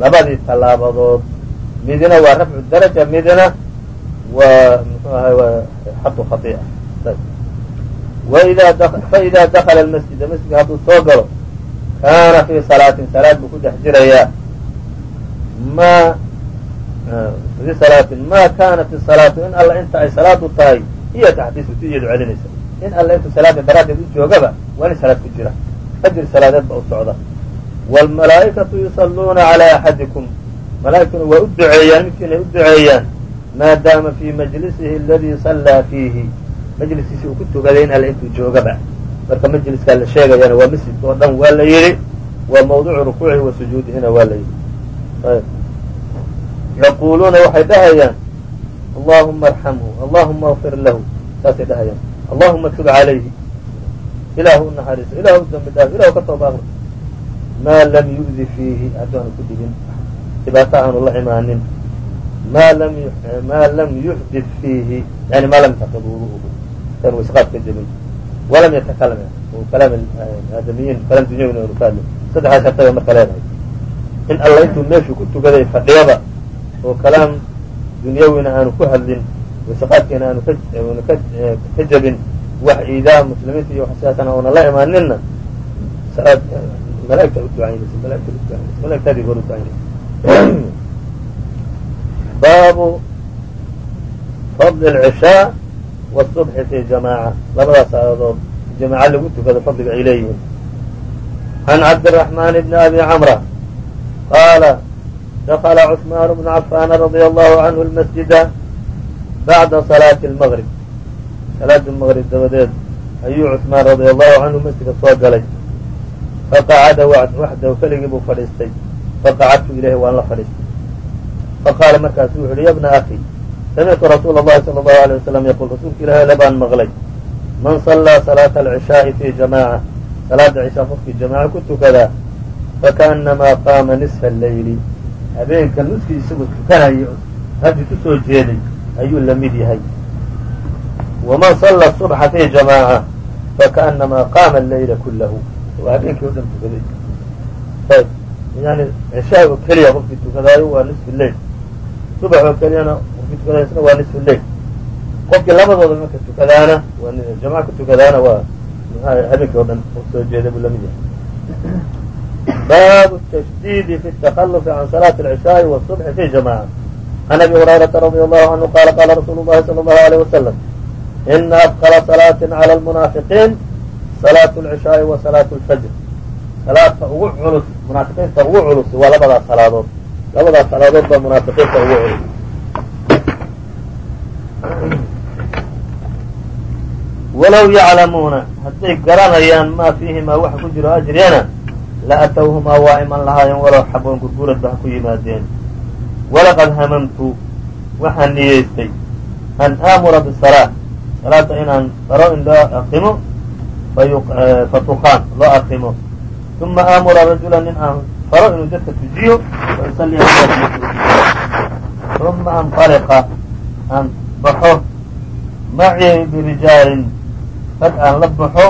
labadii tallaabadood midina waa rafcu daraja midina waa mxuu ahay xatu khai'a faida dakla masjida masjidka hadduu soo galo kaana fii salaatin salaad buu ku dhex jirayaa ma fii salaatin ma kaana fi salaatu in alla inta ay salaadu tahay iyo taxdiisu ti iyadu celinaysa in alla intuu salaada daraaddeed u joogaba waa in salaad ku jira ajir salaadeed ba u socda wاlmalaa'ikatu yusaluuna calى axadikum malaa'igtuna waa u duceeyaan midkiinay u duceeyaan maa daama fii majlisihi aladii sallaa fiihi majliskiisi uu ku tugaday in alle intuu joogaba. Marka majliskaa la sheegayana waa masjidka oo dhan waa la yidhi waa mawduucu rukuucihi wa sujuudihina waa la yidhi. Yaquuluuna waxay dhahayaan allahuma arxamhu allahuma اغfir lahu. Saasay dhahayaan allahuma tub calayhi. Ilaahu naxariiso ilahu u dambi dhaaf ilahu ka tooba aqri maa lam yu'di fiihi haddaanu ku dhigin dhibaato aanu la imaanin. Ma lam yuxdid fiihi yani ma lam yataqid san waysqaad ka jebin walam yatakalam kalaam aadamiyiin kalaam dunyawina anu ka hadli saddexdaas shartay marka leedahay in alla intuu meeshuu ku tugaday fadhiyaba oo kalaam dunyawina aanu ku hadlin waysaqaadkiina aanu kaanu ka jebin wax iidaa muslimiinta iyo wax sidaasana oona la imaaninna salaad malaaigta u ducaynaysa malaaigta u ducaynaysa malaigtaadii hor u ducaynaysa baabu fadl اlcishaa wالصubxi fi jamaaca labadaas aayadood jamaaca lagu tukado fadliga ay leeyihiin can cabdالرaحman bni abi camra qaala dakla cثmaan bnu cafaan radيa allahu canhu اlmasjida bacda salaati اlmgrib salaadii mgrib dabadeed ayuu cثmaan radia allahu canhu masjidka soo galay faqacada waxdahu keligii buu fadhiistay faqacadtu ilayhi waan la fadhiistay faqaala markaasu wuxu uhi ya bna akhi samictu rasuula اllahi salى اlahu alيه wasalam yaqul rasuulka ilahi ale baan maqlay man sallaa salaata alcishaaءi fi jamaaca salaada cishaa qofkii jamaaca ku tukadaa fakaأnamaa qaama nisfa alleyli habeenka nuskii isagoo tukanaya raggi ku soo jeeday ayuu la mid yahay waman salla subxa fi jamaaca fakaأnamaa qaama alleyla kulahu waa habeenkii o dhan tukaday ayb yani cishaa oo keliya qofkii tukadaayo waa nisfu leyl subax oo keliyana qofkii tukadayo isna waa nisfu leyl qofkii labadooda marka tukadaana jamaca ku tukadaana waa habeenkii o dhan soo jeeda buu lamid yahay baabu التشديد في التخلف عن صلاة العشاء والصبح في جماعة عن أبي هريرة رضي الله عنه قال قال رsuل اللhi صلى الله عليه وسلم إن أثقل صلاة على المنaaفقين صلاة العشhاء وصلاة الفجر salaadta ugu culus munaafiqiinta ugu culus waa labadaas salaadood labadaas salaadood baa munaafiqiinta ugu culus Walow yaclamuuna hadday garanayaan maa fiihimaa waxa ku jiro ajriyana la atowhumaa waa iman lahaayeen walow xaboon gurguradba ha ku yimaadeen. Walaqad hamamtu waxaan niyeystay an aamura bisalaa salaada inaan faro in loo aqimo fatuqaan loo aqimo. Uma aamura rajula nin aan faro inuu dadka tujiyo fausaliya uma anطaliqa aan baxo macii birijaalin rag aan la baxo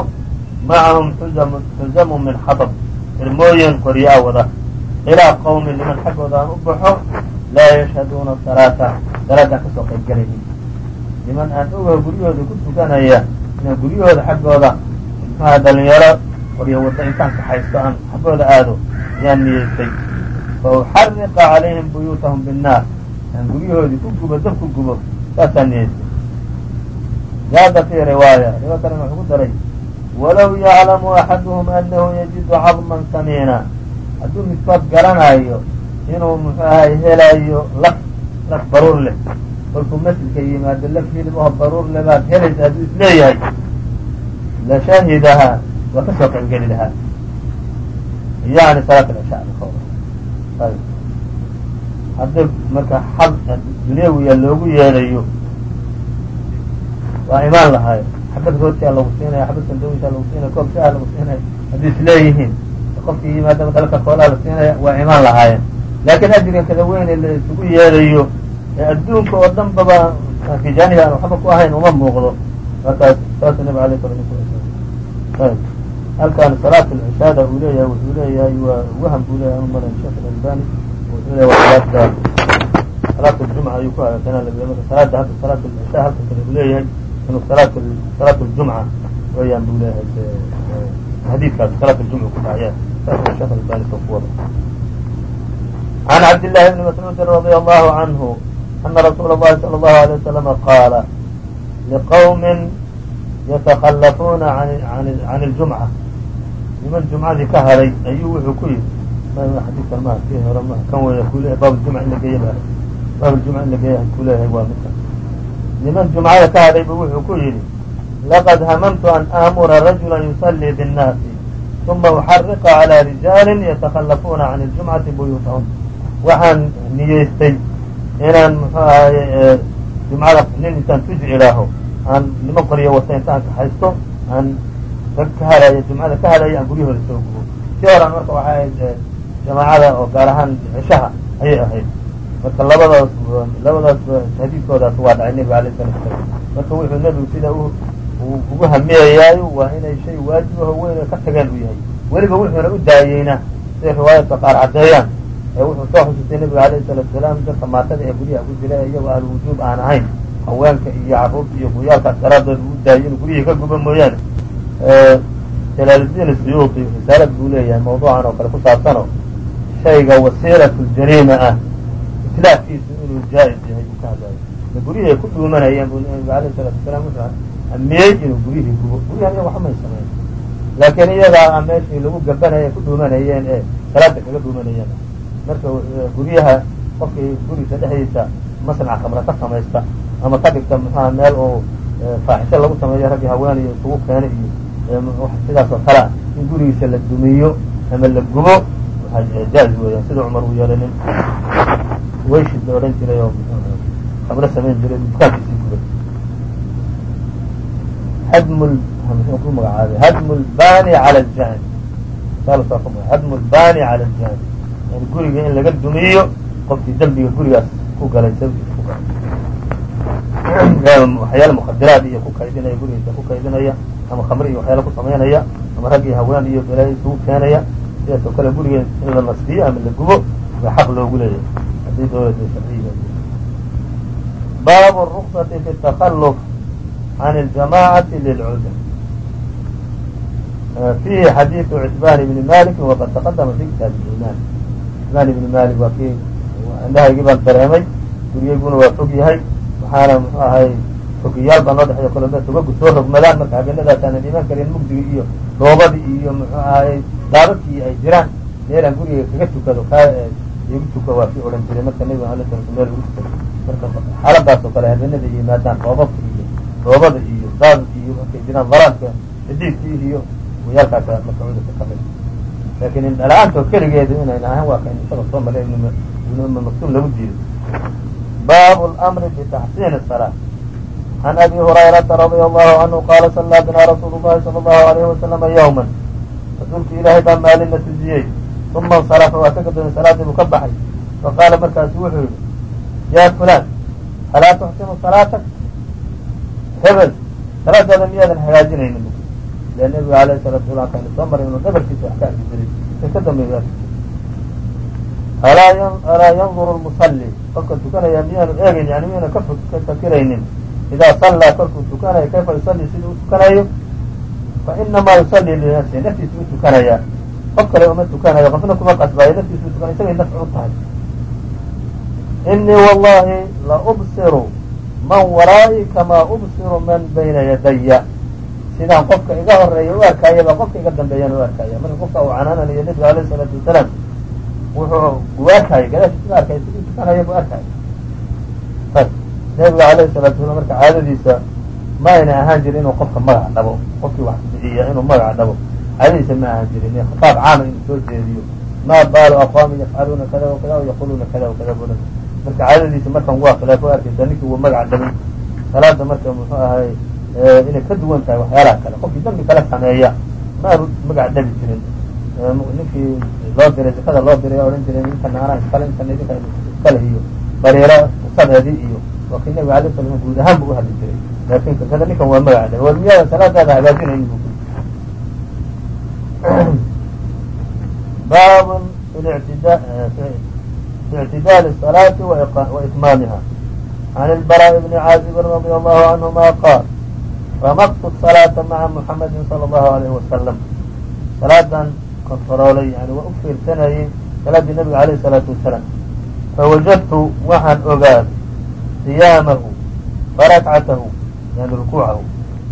macahum xuzamu min xadab xirmooyin qoryaa wada. Ilaa qowmin niman xaggooda aan u baxo laa yashhaduuna salaata salaadaan ka soo qayb galaynin niman aan ogaho guryahooda ku tukanaya inaan guryahooda xaggooda maxaa dhalinyaro qoryo wadda intaan kaxaysto aan xaggooda aado ayaan niyeystay fa uxariqa calayhim buyuutahum binnaar. Aan guryahoodii ku gubo dab ku gubo saasaan niyeystay zaada fii riwaaya riwa kalena wuxuu ku daray walow yaclamu axaduhum anahu yajidu cadman samiina hadduu midkood garanaayo inuu muxuu ahay helayo laf laf baruur leh kolkuu masjidka yimaado laf hilib oo baruur le baad helaysa hadduu is leeyahay la shahidahaa waa ka soo qaybgeli lahaa yani salaat alcishaa ayb haddii marka xad dunyawiya loogu yeedhayo waa imaan lahaayo xabad roodkaa lagu siinaya xabad sandawinkaa lagu siinaya koob shaha lagu siinaya haddii isleeyihiin qofkii yimaadaba dalka koolaa la siinaya waa imaan lahaayeen laakiin ajrigan kada weyne la isugu yeedhayo ee adduunka oo dhan baba fijaaniga aan waxba ku ahayn uma muuqdo. Markaas saasuu nabig alay ayb. Halkan salaat alcishaada uu leeyahay wuxuu leeyahay waa waham buu leeyahay anu malan sheekh alalbani wuxuu leeyahay waa salaada salaat ljumca ayuu ku salaada hadda salaat alcishaa halka kale uu leeyahay salaat salaat ljumca weeyaan buu leeyahay xadiidkaas salaat ljumca ku dhacya saasuu sheekh albani ka ku wada عن عبد الله بن مسعوud رضي الله عنه أن رsuuل الlhi صلى الله عليه وسلم qاala لqوم yتkلفوna عن الجuمعة niman جuمعadii ka haray ayuu wuxuu ku yidhi xadiikan m ki hore m kan wey kule baab jumca in la geeya baab jumca in la geeya kuleeyahay waa midka niman jumcada ka hadhay buu wuxuu ku yidhi laqad hamamtu an aamura rajula yusallii biاnnaasi uma uxariqa calى rijaali yatakhallafuuna can iljumcati buyuutahum waxaan niyeystay inaan muxuu ahaye eh, jumcada nin intaan tujci ilaaho aan nimo qoriya wata intaan kaxaysto aan ka hadhaya jumcada ka hadhaya aan guryahooda soo gubo. Si horan marka waxay ahayd eh, jamaacada oo gaar ahaan cishaha ayay ahayd marka labadaas labadaas hadiidkoodaas waa dhacay nebiga alayh salatu salaam. Marka wuxuu nebigu sida uu ugu hamiyayaayo waa inay shay waajibaho weyn ka tageen uu yahay. Weliba wuxuuna u daayeyna siday riwaayadka qaar caddeeyaan. Wuxuu soo xusustay nebiga alayh salatu salaam dadka maatada ee guryaha ku jira iyagoo ahlu wujuub aan ahayn. Haweenka iyo carruurta iyo guyaalkaas daraadooda u daayay inuu guryihii ka guba mooyaane. Jalaaludiin suyuuti risaalad buu leeyahay mawduucan oo kale ku saabsano shayga wasiilatu ljariima ah islaafkiisu inuu jaa-is yahay uu ka hadlaayo de guryihii ay ku dhuumanayeen buu nebiga alayh salatu salaam wuxuu amiyey inuu guryihii gubo guryaha iyaga waxmay sameyn laakiin iyagaa meeshii lagu gabanaya ku dhuumanayeen ee salaada kaga dhuumanayeen marka guryaha qofkii gurigiisa dhexdiisa masnaca khamra ka samaysta ama ka dhigta muxuha meel oo faaxisho lagu sameeyo raggii haweenayo isugu keena iyo sidaas oo kale ah in gurigiisa la dumiyo ama la gubo jaa-is weeyaan sida cumar uu yeelay nin wayshid la odhan jiray oo khamro samayn jiray dukaankiisii gubay hadm ku magacaabay? Hadm lbani cala ljani saasaa ku maga hadm lbani cala ljani yani guriga in laga dumiyo qofkii dembiga gurigaas ku galay sababkiis ku waxyaala mukadiraad iyo ku kaydinaya gurigiisa ku kaydinaya ama khamri iyo waxyaala ku samaynaya ama rag iyo haween iyo balaayo isugu keenaya. Sidaas oo kale guriga in la nasbiyo ama la gubo baa xaq loogu leeyahay dowladda sharciya baabu ruksati fi takhaluf can اljamacati lilcudr fiihi xadiidu citbaan ibni malik waqad taqadama fi kitaab iimaan citbaan ibni malik waa kii indhahaygii baan dareemay gurigayguna waa fog yahay waxaana muxuu ahay fogiyaal baa noo dhexeeyo togagu soo rogmadaan marka habeenadaas aanan imaan karin mugdigi iyo dhoobadii iyo muxuu ahay daabadkii ay jiraan meelaan guriga kaga tukado igu tuka waa kii odhan jiray marka nebiga ala sala meel ugu tukay marka xaaladaas oo kale habeenada iyo maadaan roobabka iyo roobada iyo daadu iyo markay jiraan baraadka xadiidkii iyo wayaalkaasa marka cudurka ka mid laakiin indhala-aanta oo keligeeda inayna ahayn waa kan isaga soo male ibn ummi maktuum lagu diiday bab lmri bitaxsiin salaa an abi hurayrata radia allahu canhu qaala sallaa binaa rasuulu llahi sala allahu alayhi wasalama yowma rasuulki ilaahay baa maalin na uma insarafa waa ka gadoomay salaaddii buu ka baxay fa qaala markaasu wuxuu yidhi yaa fulaan alaa tuxsinu salaatak hebel salaadaada miyaadan hagaajinaynin le nabiga aleyhi salaatu salaam kaanu soo maray inuu dhabarkiisa wax ka arki jiray ka ka dambeeya alaa yandur lmusalli kolka tukanaya miyaanu eegayn yani miyaanu ka fakiraynin idaa sallaa kolkuu tukanayo kayfa yusalli siduu u tukanayo fa inamaa yusalli linafsi naftiisa u tukanayaa qof kale uma tukanayo qofna kuma qasbaayo naftiisu utukanay isagay nafci u tahay inii wallahi la ubsiru man waraa'i kamaa ubsiru man bayna yadaya sidaan qofka iga horreeya u arkayaba qofka iga dambeeyana u arkaya marka qofka uu canaananayo nebiga alayh isalaatu wasalaam wuxuu u arkaayo gadaashiis ma arkay siduu tukanaya buu arkaayo nebiga alayhi salatu salam marka caadadiisa ma ayna ahaan jirin inuu qofka magac dhabo qofkii wax bixiya inuu magac dhabo caadadiisa ma ahaan jirin khitaab caama inuu soo jeediyo maa baalu aqwaamin yafcaluuna kada wa kada yaquluuna kada wa kada bula marka caadadiisa markan waa khilaafo arkaysa ninkii wuu magac dhabay salaada marka muxuu ahay inay ka duwan tahay waxyaalaha kale qofkii dambi kala sameeya maanu magac dhabi jirin ninkii loo diray zakada loo diray odhan jiray ninka naanaa iskale inkan idinka iskale iyo bariiro usadeedii iyo waa kii nabiga alay sala guud ahaan bu uhadli jiray laakin kada ninkan waa magac dhabi war miyaada salaadaada hagaajinayni bu baab fi اctidaali الصalaati waitmaamiha عan الbarاء بni caazib radي allahu canهuma qaal ramaqtu الصalaaةa maca muxamadi salى الlahu عalayh wasalam salaadan kontaroolay yani waa u fiirsanayay salaaddii nabiga alayh الsalaatu wasalaam fawajadtu waxaan ogaaday qiyaamahu farakcatahu yani rukuucahu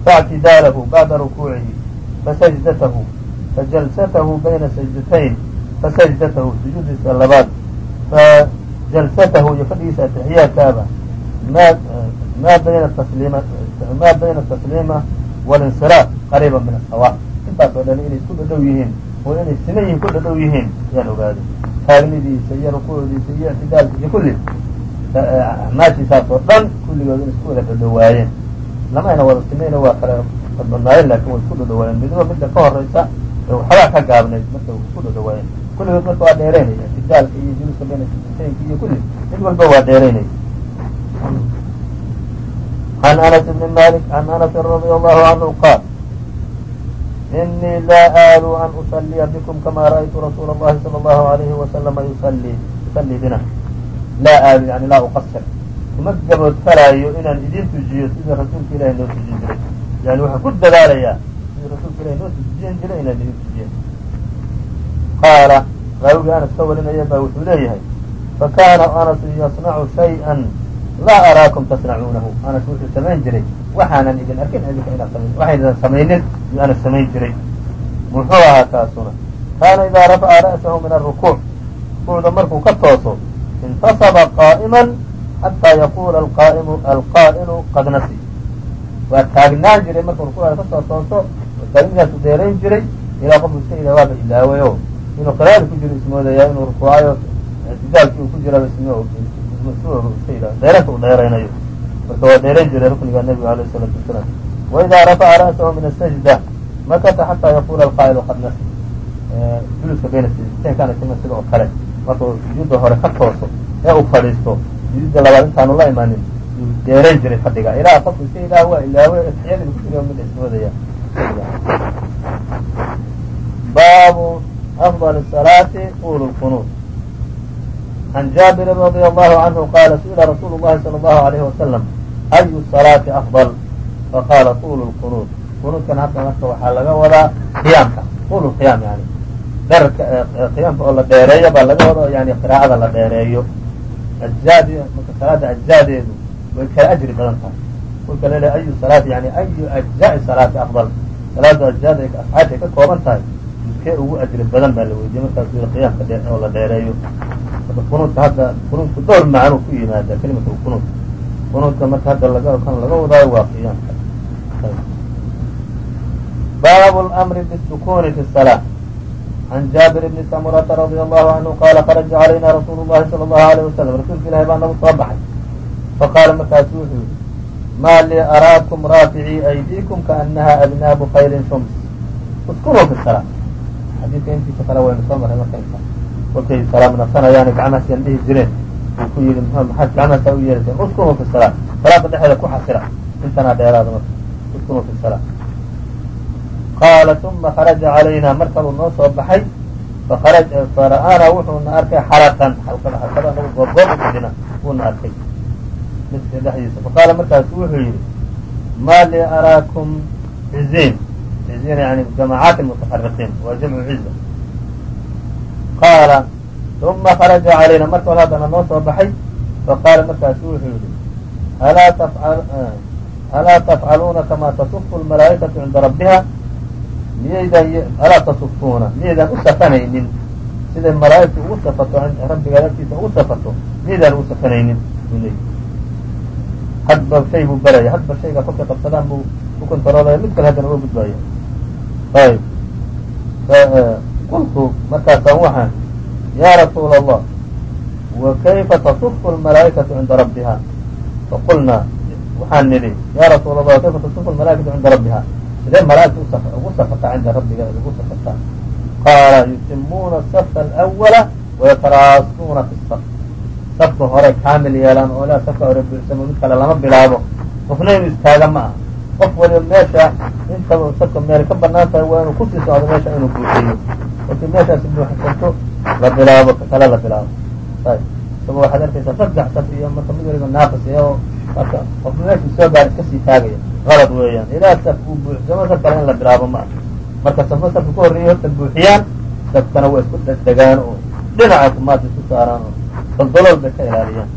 faاctidaalahu bacda rukuucihi fasajdatahu fajalsatahu bayna sajdatayn fasajdatahu sujuudiisa labaad fajalsatahu iyo fadhigiisa atixiyaadkaaba ma bayna ma bayna tasliima walinsiraaf qariiba min asawa intaas oo dhan inay isku dhadhow yihiin oo inay siman yihiin ku dhadhow yihiin ayaan ogaaday taagnidiisa iyo rukuucdiisa iyo ictidaalkiisa kulli acmaashiisaas oo dhan kulligood inay isku wada dhadhowaayeen lamayna wada simayna waa kala badbadnaayeen laakin way isku dhadhowaayeen midba midda ka horeysa waxoogaa ka gaabnayd marka ku dhadhawaay kulligood marka waa dheeraynaya itaalka iyo juluuska bayn sainka iyo kulli mid walba waa dheeraynaya an anas bni malik an anasi radia allahu canhu qaal inii laa aalu an usaliya bikum kama ra'aytu rasuula اllahi sala allahu alayhi wasalama yusalii yusalii bina. Laa aalu yani laa uqasir kuma gabood falaayo inaan idin tujiyo sida rasuulka ilahi noo tuji jiray. Yani waxaan ku dadaalayaa ilahi noo tujin jiray inaan idin tujiyo qaala raawigii anas ka warinaya baa wuxuu leeyahay fakana anasu yasnacu shayئa laa araakum tasnacuunahu anas wuxuu samayn jiray waxaanan idin arkin idinka samayn waxaynan samaynin yuu anas samayn jiray muxuu ahaa kaasuna kaana idaa rafaca ra'sahu min arukuuc rukuucda markuu ka tooso intasaba qaa'ima xataa yaquula alqaa'ilu qad nasi waa taagnaan jiray markuu rukuucda ka tooso taagnidaasuu dheerayn jiray ilaa qofku iska ila waaba ilaawayo. Inuu qiraadi ku jiro ismoodayaa inuu rukuucayo ictidaalkii uu ku jiraba isma dheeraynta uu dheeraynayo marka waa dheerayn jiray rukniga nebiga alayh الsalaatu wasalaam. Waidaa rafaca ra'sahu min asajda makata xataa yaqula alqaa'ilu qad nas. Juluuska bayna sajdateynkaana kima sida oo kale. Markuu sujuudda hore ka tooso ee uu fadhiisto sujuudda labaad intaanu la imanin yuu dheerayn jiray fadhiga. Ilaa qofku iska ilaah waa ilaawe ku jira mid ismoodaya baabu afضل الصلاaةi طul الqنوt عan jaaبir رadي الlه عanه qاala suئila rasuul الlahi slى الlه عalيه وasلم أy الصلاaةi أfضل faqاala طul الqنوt qunuudkan hadda marka waxaa laga wadaa qiyaamka طul qiyam yani dherarka qiyaamka oo la dheereeyo baa laga wada yani qiraa'ada la dheereeyo ajzaad marka salaada ajzaadeedu way kala ajri badan tahay kulka lele ayu salaati yani ayu أجزاءi salaati afضل salaadu ajzaada afcaashay ka kooban tahay. Iskee ugu ajri badan baa la weydiiyey markaasuu qiyaamka dhee oo la dheereeyo. Marka qunuudka hadda qunuudku dhowr macano ku yimaada kelimatu qunuud qunuudka marka hadda laga kan laga wadaayo waa qiyaamka. Baabu lmri bisukuuni fi salaa can jaabir bni samurata radia allahu canhu qaala kharaja calayna rasuulu llahi sala allahu alayh wasalam rasuulka ilahi baa nagu soo baxay. Faqaala markaasu wuxuu yihi maa li araakum raaficii aydiikum kaanaha adnaabu khayrin shums uskuruu fi salaa xadiidka intiisa kale waynu soo marray markaysa kolkay salaam nafsanayaan gacmahaasyan dhihi jireen uu ku yidhi m maxaad gacmahaasaa u yeeliseen uskuruu fi salaa salaada dhexeeda ku xasira intanaa dheeraada marka uskuruu fi qaala uma kharaja calaynaa markabuu noo soo baxay fara'aanaa wuxuuna arkay xalaqan xalqad xalqad anagu goorgoor u fadhina wuuna arkay dhexdiisa faqaala markaasu wuxuu yidhi ma lii araakum ciziin ciziin yani jamacaat mutafariqiin waa jamcu ciza qaala uma kharaja calayna marka hore haddana noo soo baxay faqaala markaasu wuxuu yihi alaa tafcaluuna kamaa tasufu lmalaa'ikatu cinda rabbiha? Miyaydan alaa tasufuuna miyaydaan u safanaynin. Siday malaa'igtu ugu safato rabbigaad agtiisa ugu safato miyaydaan ugu safanaynin hadba shay buu baraya hadba shayga kolkay qabsadaan buu ku kontaroolaya mid kale haddana uga gudbaya ayb qultu markaasaan waxaan yaa rasuula allah wa kayfa tasufu lmalaa'ikatu cinda rabbiha? Faqulnaa waxaan nidhi yaa rasuula allah kayfa tasufu lmalaa'ikatu cinda rabbiha? Sidee malaa'igta ugu safataa cinda rabbiga ugu safataa qaala yutimuuna safa alawala wayataraasuuna fi saf safka hore kaamil yeelaan oo ilaa safka hore buuxsamo mid kale lama bilaabo. Qofna inu istaaga ma aha. Qof waliba meesha intaba safka meel ka bannaan tahay waa inuu ku sii socdo meesha inuu buuxiyo markii meeshaasi buuxsanto la bilaabo ka kale la bilaabo. Isagoo waxaad arkaysaa saddex saf iyo marka mid waliba naaqis iyo marka qofka meeshu soo gaar iska sii taagaya. Qalad weeyaan. Ilaa saf uu buuxsamo saf kale in la bilaabo ma aha. Marka safma safka ka horreeyay horta buuxiyaan safkana waa isku dhegdegaan oo dhinaca kumaad isku saaraan oo daldalool bay ka ilaaliyaan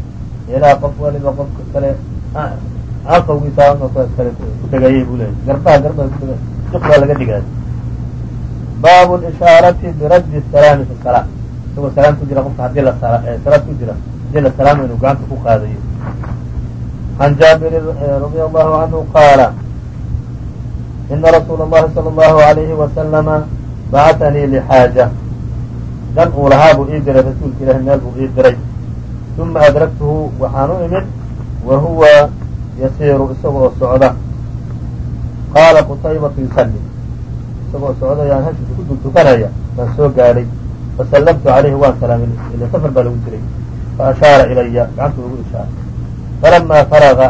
ilaa qof waliba qofka kale anqawgiisa kale ku tegayay buu leeyay garbaha garbaha ku tegay juqbaa laga dhigaayo baabu lishaarati biraddi salaami fi salaa isagoo salaam ku jira qofka hadii la salaad ku jira hadii la salaamo inuu gacanta ku qaadayo can jaabirin radia allahu canhu qaala ina rasuula اllahi salى اllahu alayhi wasalama bacatanii lixaaja dan uu lahaa buu ii diray rasuulka ilahi meel buu ii diray. Uma adraktuhu waxaan u imid wa huwa yasiiru isagoo socda. Qaala qutaybatu yusalli isagoo socda yaan hashiisa ku dul baan soo gaadhay fasallamtu calayhi waan salaamay. Ila safar baa lagu jiray. Faashaara ilaya gacantu ugu ishaaray falamaa faraga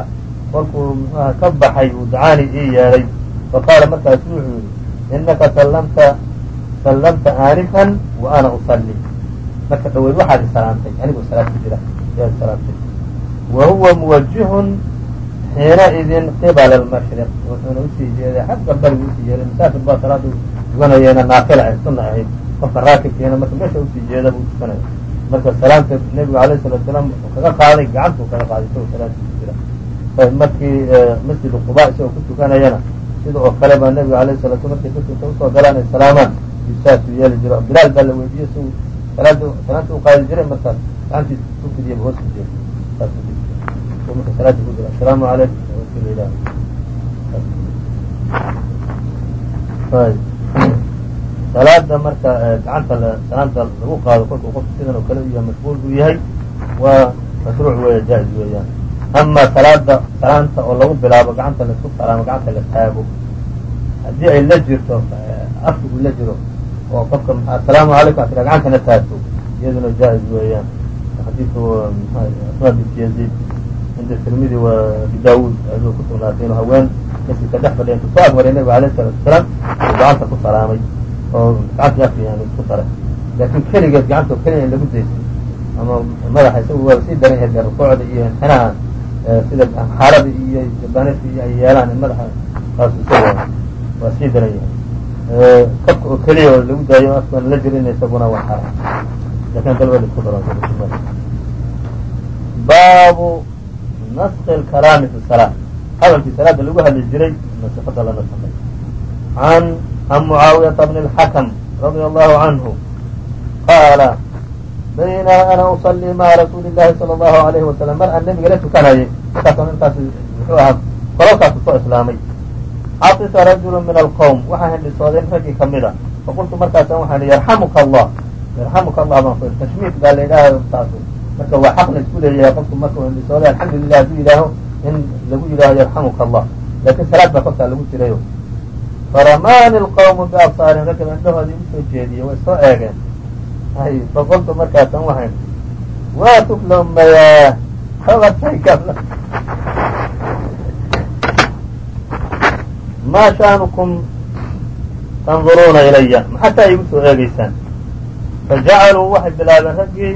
kolkuu ka baxay uu dacaani ii yeedhay. Faqaala markaasu wuxuu yihi inaka sallamta sallamta aanifan wa ana usalli. Marka dhaweyd waxaad isalaamtay anigoo salaad jira yaad salaamtay wa huwa muwajihun xiinaidin qibala almashriq. Wuxuuna u sii jeeday xagga barigu u sii jeeday musaafir baa salaada tukanayana naafila ay sunna ahayd. Qofka raakibkiina marka meesha u sii jeeda buu tukanaya marka salaamta nebigu alayh salatu salaam wuxuu kaga qaaday gacantuu kaga qaaday isagoo salaadii ku jira. Markii masjidu quba isagoo ku tukanayana sida oo kale baa nebiga alayh salatu markay dadka inta u soo galaan ay salaamaan saasuu yeeli jiro. Bilaal baa la weydiiyey si salaada u qaadi jiray markaas. Gacantiisa ku fidiyaba hoos saas marka salaada ku jira asalaamu ilah salaada marka gacanta salaanta lagu qaado kolkuu qofku sidan oo kale u yahay mashquul uu yahay. Waa mashruuc weeye jaa-iz weeyaan. Ama salaada salaanta oo lagu bilaabo gacanta la isku salaamo gacanta la taago. Haddii ay la jirto afka uu la jiro oo qofka asalaamu calaykum a tira gacantana taagto iyaduna jaa-iz weeyaan xadiiku asma bint yaziid cinda tirmidi wa abi daawuud ayuu ku sugnaatay inuu haween masjidka dhex fadhiya intu soo agmaray nabiga alayh salatu wasalaam uu gacanta ku salaamay oo gacantii afka yani isku daray laakiin keligeed gacantoo keliya in lagu daysay ama madaxa isagu waa sii daran yahay rukuucda iyo inxinaha sida xaarada iyo jabaneska iyo ay yeelaan madaxa kaas isaga waa sii daran yahay kabka oo keliya lagu daayo afkan la jirin isaguna waa xaram laakiin dalba la isku daro baabu naski lkalaami fi salaa hadalkii salaada lagu hadli jiray nasifada la nasakay an an mucaawiyata bni اlxakm radia allahu canhu qaala bayna ana usalii maca rasuuli llahi sala allahu alayhi wasalam mar aan nabiga la tukanayay markaas intaas muxuu ahaa kololkaasu soo islaamay catisa rajulu min alqowm waxaa hindhisoodeen raggii kamida faqultu markaasa waxaan i yarxamuka allah yarxamuka allah baan ku tashmiid baa la yidhaha marka waa xaq la isku leeyahay qofku markuu hindhisooday alxamdulilah hadduu yidhaaho in lagu yidhaaho yarxamuka allah laakiin salaad baa korkaa lagu jirayo faramaani lqawmu biabsaarin ragga indhahoodii u soo jeediyey way soo eegeen ay faqultu markaasan waxayn waa tuflomaya habatayka maa shaanukum tanduruuna ilaya maxataa igu soo eegeysaan fajacaluu waxay bilaabeen raggii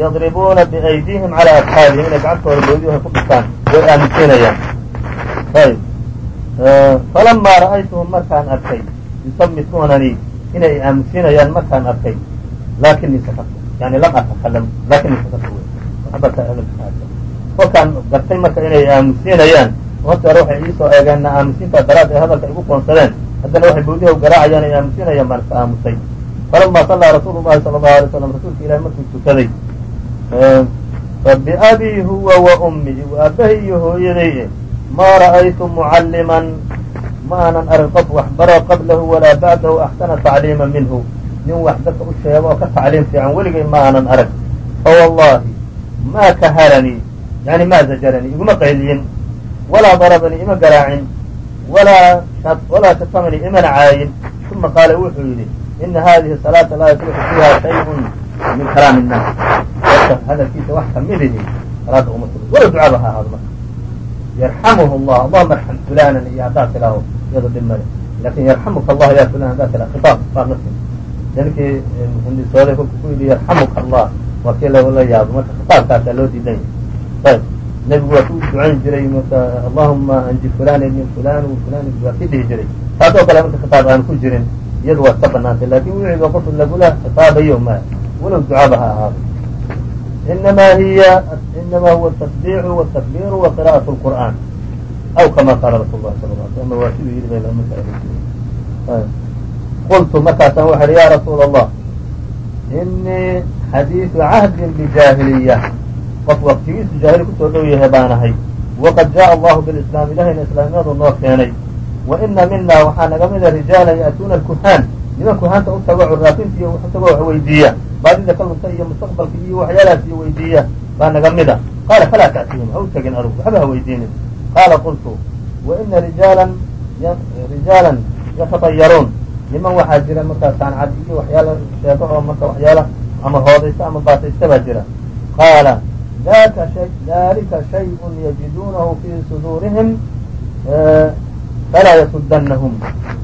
yadribuuna biaydihim calaa asxaabihim inay gacantooda boodiyaha ku dhuftaan way aaminsiinayaan ayb falamaa ra'aytuhum markaan arkay yusamituunanii inay aaminsiinayaan markaan arkay lakinii sakartu yani lam atakalam lakinii sakartu kolkaan gartay marka inay aaminsiinayaan horta hore waxay iisoo eegeen aaminsiintaa daraad ay hadalka igu qoonsadeen. Haddana waxay boodiha u garaacayaan ay aaminsiinayaan baan aamusay. Falamaa sallaa rasuulu llahi sala allahu alay slam rasuulka ilahi markuu tukaday fabiabii huwa wa ummii waabahay iyo hooyaday maa ra'aytu mucalliman ma aanan arag qof waxbaro qablahu walaa bacdahu axsana tacliima minhu. Nin wax dadka u sheego oo ka tacliim fiican weligay ma aanan arag. Fawallahi ma kaharanii yani ma zajaranii iguma qayliyin walaa darabanii ima garaacin walaa shatamanii imana caayin uma qaala wuxuu yidhi ina hadihi salaata laa yasluxu fiiha shayun min kalaami innaas dadka hadalkiisa wax kamidihi salaada uma sugin wala ducaaba ha ahaado marka yarxamuhu allah allahuma arxam fulanan iyo haddaad tidhaaho iyado dhib laakiin yarxamuka allah ya fulan haddaad tidhaho khitaab baad la ninkii hindisooday kolku ku yidhi yarxamuka allah waa kii la yaabo marka khitaabkaasaa loo diidan yahay ayb nebigu waa ku ducayn jiray allahuma anji fulana min fulan fulan waa ki dhihi jiray. Taas oo kale marka khitaab aan ku jirin iyada waa iska banaantay laakiin wixiiba qof lagula khitaabayo ma walow ducaba ha ahaado. Inama hiya inama huwa tasbiixu watakbiru wa qira'at lqur'aan. Aw kama qaala rasul lah sal l slam waa siduu yii qultu markaasaan waxaa ya rasuul allah inii xadiisu cahdin bijaahiliya qof waktigiisu jaahili ku soo dhow yahay baan ahay waqad jaءa allahu bilislaam ilahayna islaamnimadu noo keenay. Wa ina mina waxaa naga mida rijaala ya'tuuna alkuhaan. Niman kuhaanta u tago curaafinta iyo u wax weydiiya. Baadida ka lunta iyo mustaqbalka iyo waxyaalahaas iyo weydiiya baa naga mida qaala falaa ta'tihim ha u tegin adugu waxba ha weydiinin. Qaala qultu wa ina rijaalan rijaalan yatatayaruun niman waxaa jira markaa saancad iyo waxyaala sheego oo marka waxyaala ama hoodaysta ama baataysta baa jira. Qaala dalika shayءun yajiduunahu fii suduurihim falaa yasudanahum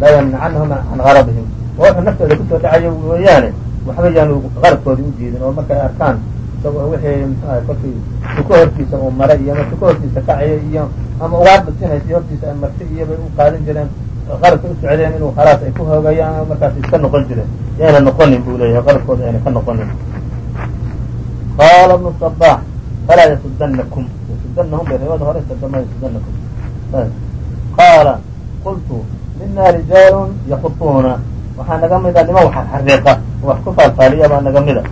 laa yamnacanahum can garadihim oo wuxuu naftooda ku soo dhacayo weeyaane waxba yaanu qaradkoodii u diidin oo markay arkaan isagoo wixii mxuaha kolkii tuko hortiisa uu maray iyo ama tuko hortiisa kacaya iyo ama ugaadba sinaysa hortiisa ay marti iyo bay u qaadan jireen qaradka u socdeen inuu khalaas ay ku hoogayaan ama markaas iska noqon jireen yayna noqonin buu leeyahay qaradkooda ayna ka noqonin qaala sabax falaa yasudanakum yasudanahum bay riwaada hore sadama yasudanakum qaala qultu mina rijaalun yakutuuna waxaa naga mida niman wax xariiqa wax ku faalfaaliya baa naga mida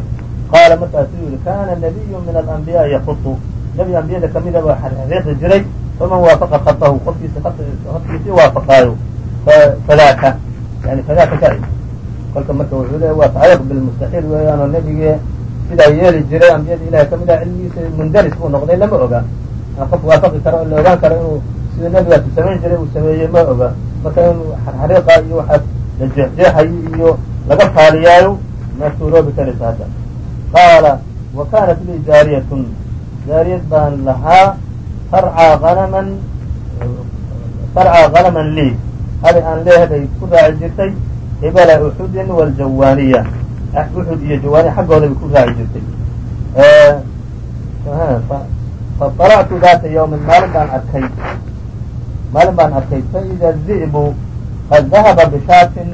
qaala markaasuu yihi kana nabiyu min alanbiyaai yakutu nebi ambiyada kamida baa xariiqi jiray faman waafaqa khatahu qofkiisa horkiisii waafaqaayo fadaka yani fadaka kaci kolka marka wuxuu leeya waa tacliiq bilmustaxiil weeyaanoo nebige sidaa yeeli jiray ambiyada ilahay ka mid ah cilmigiisa mundaris buu noqday lama oga. Qof waafaqi karo oo la ogaan karo inuu sida nebigaatu samayn jiray uu sameeyey ma oga. Marka inuu xarxariiqa iyo waxaas la jeexjeexayo iyo laga faaliyaayo ma suuroobi karaysa hadda qaala wa kaanat lii jaariyatun. Jaariyad baan lahaa tarcaa hanaman tarcaa hanaman lii. Hali aan bay ku raaci jirtay qibala uxudin wاljawaaniya uxud iyo jawaaniya xaggooda bay ku raaci jirtay. Faطalactu daata yawmin maalin baan arkay. Maalin baan arkay faida di'bu qad dahaba bishaatin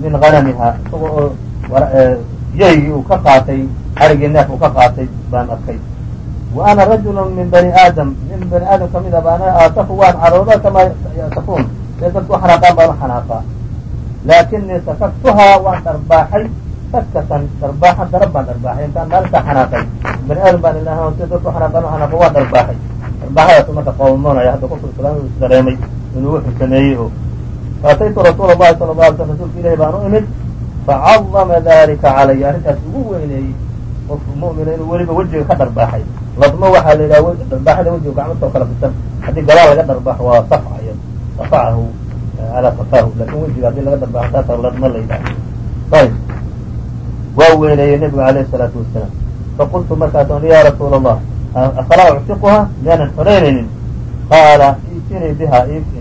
min hanamiha isaga oo yaygii uu ka qaatay arigii neef uu ka qaatay baan arkay. Wa ana rajulu min bani aadam nin bani aadam ka mid a baana aatafu waan carooda kamaa yatafuun see dadku xanaaqaan baan u xanaaqaa. Laakinii sakaktuhaa waan dharbaaxay sakatan dharbaaxa darab baan dharbaaxay intaan maalintaa xanaaqay bani aadam baan ilaah si dadku xanaaqaan xanaaqo waan dharbaaxay dharbaaxadaasu marka qoomamoonaya hadda qofku islaamigu isdareemay inuu wuxuu sameeyey o faataytu rasuula llahi sala la alay sl rsulka ilahi baan u imid facadama dalika calaya arrintaas ugu weyneeyey qofku mu'mina inuu weliba wejiga ka dharbaaxay ladmo waxaa la yidhaha dharbaaxada wejiga gacmatoo kala fisan haddii gadaal laga dharbaaxo waa safca iyo safacahu calaa safahu laakiin wejiga haddii laga dharbaaxo taasa ladmo la yidhaha ayb waa weyneeyey nebigu alayh isalaatu wasalaam. Faqultu markaas ya rasuula allah afalaa uctiquha? Miyaanan xoreynaynin qaala iitinii biha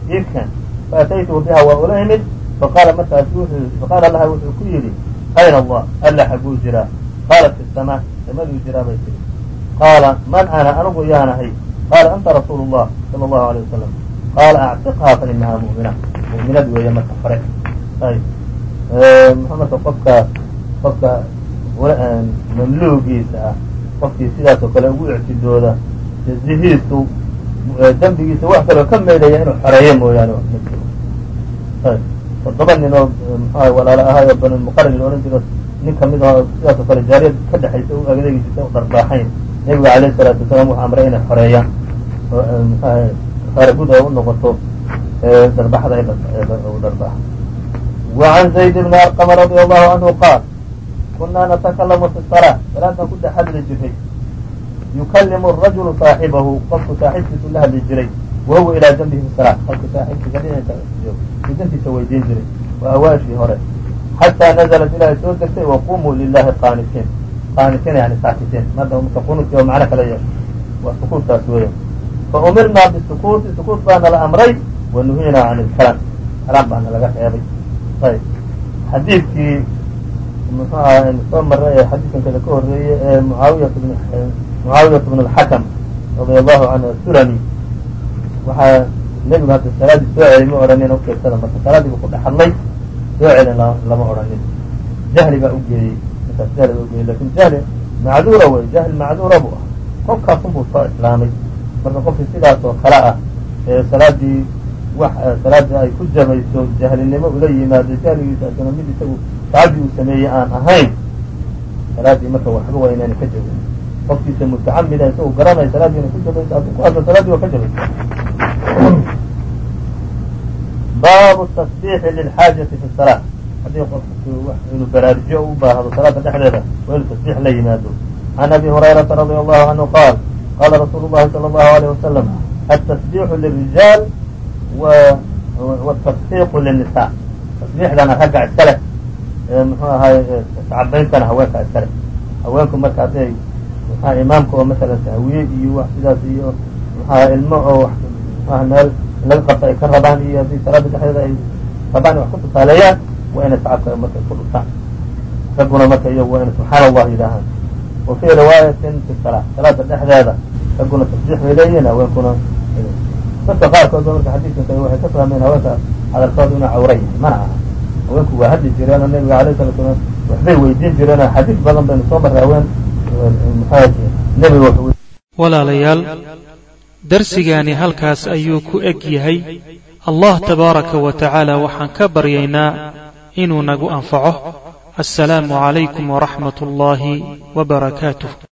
iikan faataytuhu biha waa ula imid? Faqaala markaas faqaala laha wuxuu ku yidhi ayna allah alla xaguu jiraa. Qaalat fi samaa samaduu jiraa bay tiri qaala man ana anigu yaanahay qaala anta rasuulu llah sala allahu alay wasalam qaala actiqhaa fa inahaa mu'mina. Mu'minad weeye marka hore. Muxuu marka qofka qofka mamluugiisa ah qofkii sidaas oo kale ugu ictidooda jazihiisu dembigiisa wax kaloo ka meydhaya inuu xoreeyo mooyaane toddoba nin oo mxuaha walaalo ahaayo banulmuqarin la odhan jiro nin ka mid ahoo sidaas oo kale jaariyad ka dhexaysa u adeegi jirta u dharbaaxayn nebiga alayh salaatu wasalaam wuxuu amray inay xoreeyaan oo mxuaha kafaara gud ay u noqoto darbaxda u dharbaaxa wa zayd bni arqama radia allahu canhu qaal kunaa natakalamu fi salaa salaadaan ku dhex hadli jiray yukalimu rajulu saaxibahu qofku saaxiibkiisu la hadli jiray wahuwa ilaa janbihi fi salaa qofku saaxiibkiisa dhinaca dantiisa weydiin jiray waa awaashii hore xataa nazalat ilaahay soo degtay waqumuu lilahi qaanitiin qaanitiin yani saakitiin mada marka qunuudki oo macno kala yeesho waa sukuudtaas weeya fa umirnaa bisukuuti sukuut baana la amray wa nuhiinaa can ilkalaam kalaam baana laga reebay ayb xadiidkii muxuu aha soo maray ee xadiidkan kada ka horreeyey ee muaawiyat mucaawiyat bn alxakam radia allahu canhu asulami waxaa nebigu hadda salaaddii soo celay ma odhanin ukeedsada marka salaaddii buu ku dhex hadlay soo celin lama odhanin jahli baa ugeeyey markaas jahli baa ugeeyey laakiin jahli macduura wey jahli macduura buu ah kolkaasun buu soo islaamay marka qofkii sidaas oo kale ah ee salaaddii wax salaaddii ay ku jabayso jahlinimo ula yimaado jahligiisa asuna mid isagu tacaddi uu sameeyey aan ahayn. Salaaddii marka waxba waa inaana ka jabin qofkiisa mutacamida isagu garanaya salaaddii inay ku jabayso hadduu ku hadlo salaaddii waa ka jabaysa baabu tasbiixi lilxaajati fi salaa haddii qofku inuu baraarujiyo u baahdo salaada dhexdeeda waa inuu tasbiix la yimaado. Can abi hurayrata radia allahu canhu qaal qaala rasuulu llahi sala allahu alayh wasalam atasbiixu lirijaal wtasfiiqu lilnisa tasbiixdana ragga iska muxuu ahaay cabayntana haweenka iska leh haweenku marka hadday mxua imaamka oo masalan tahwiye iyo wax sidaas iyo mxuaha ilmo oo mxuaha meel laga qabto ay ka rabaan iyo haddii salaada dhexdeeda ay rabaan wax ku tusaaleeyaan waa inay sacabka marka ku dhuftaan. Ragguna marka iyagu waa inay subxaana allah yidhaahaan. Wa fii riwaayatin fi salaa salaada dhexdeeda ragguna tasbiix bay leeyihiin haweenkuna dadka qaarkood marka xadiidkan waxay ka fahmeen haweenka hadalkooda inuu cawra yahay mana aha haweenku waa hadli jireen oo nabiga alayh salatu salaam waxbay weydiin jireen oo xadiis badan baynu soo muxuu nebiga walaalayaal darsigaani halkaas ayuu ku eg yahay. Allah tabaaraka wa tacaala waxaan ka baryaynaa inuu nagu anfaco. Assalaamu calaykum waraxmat ullaahi wa barakaatuh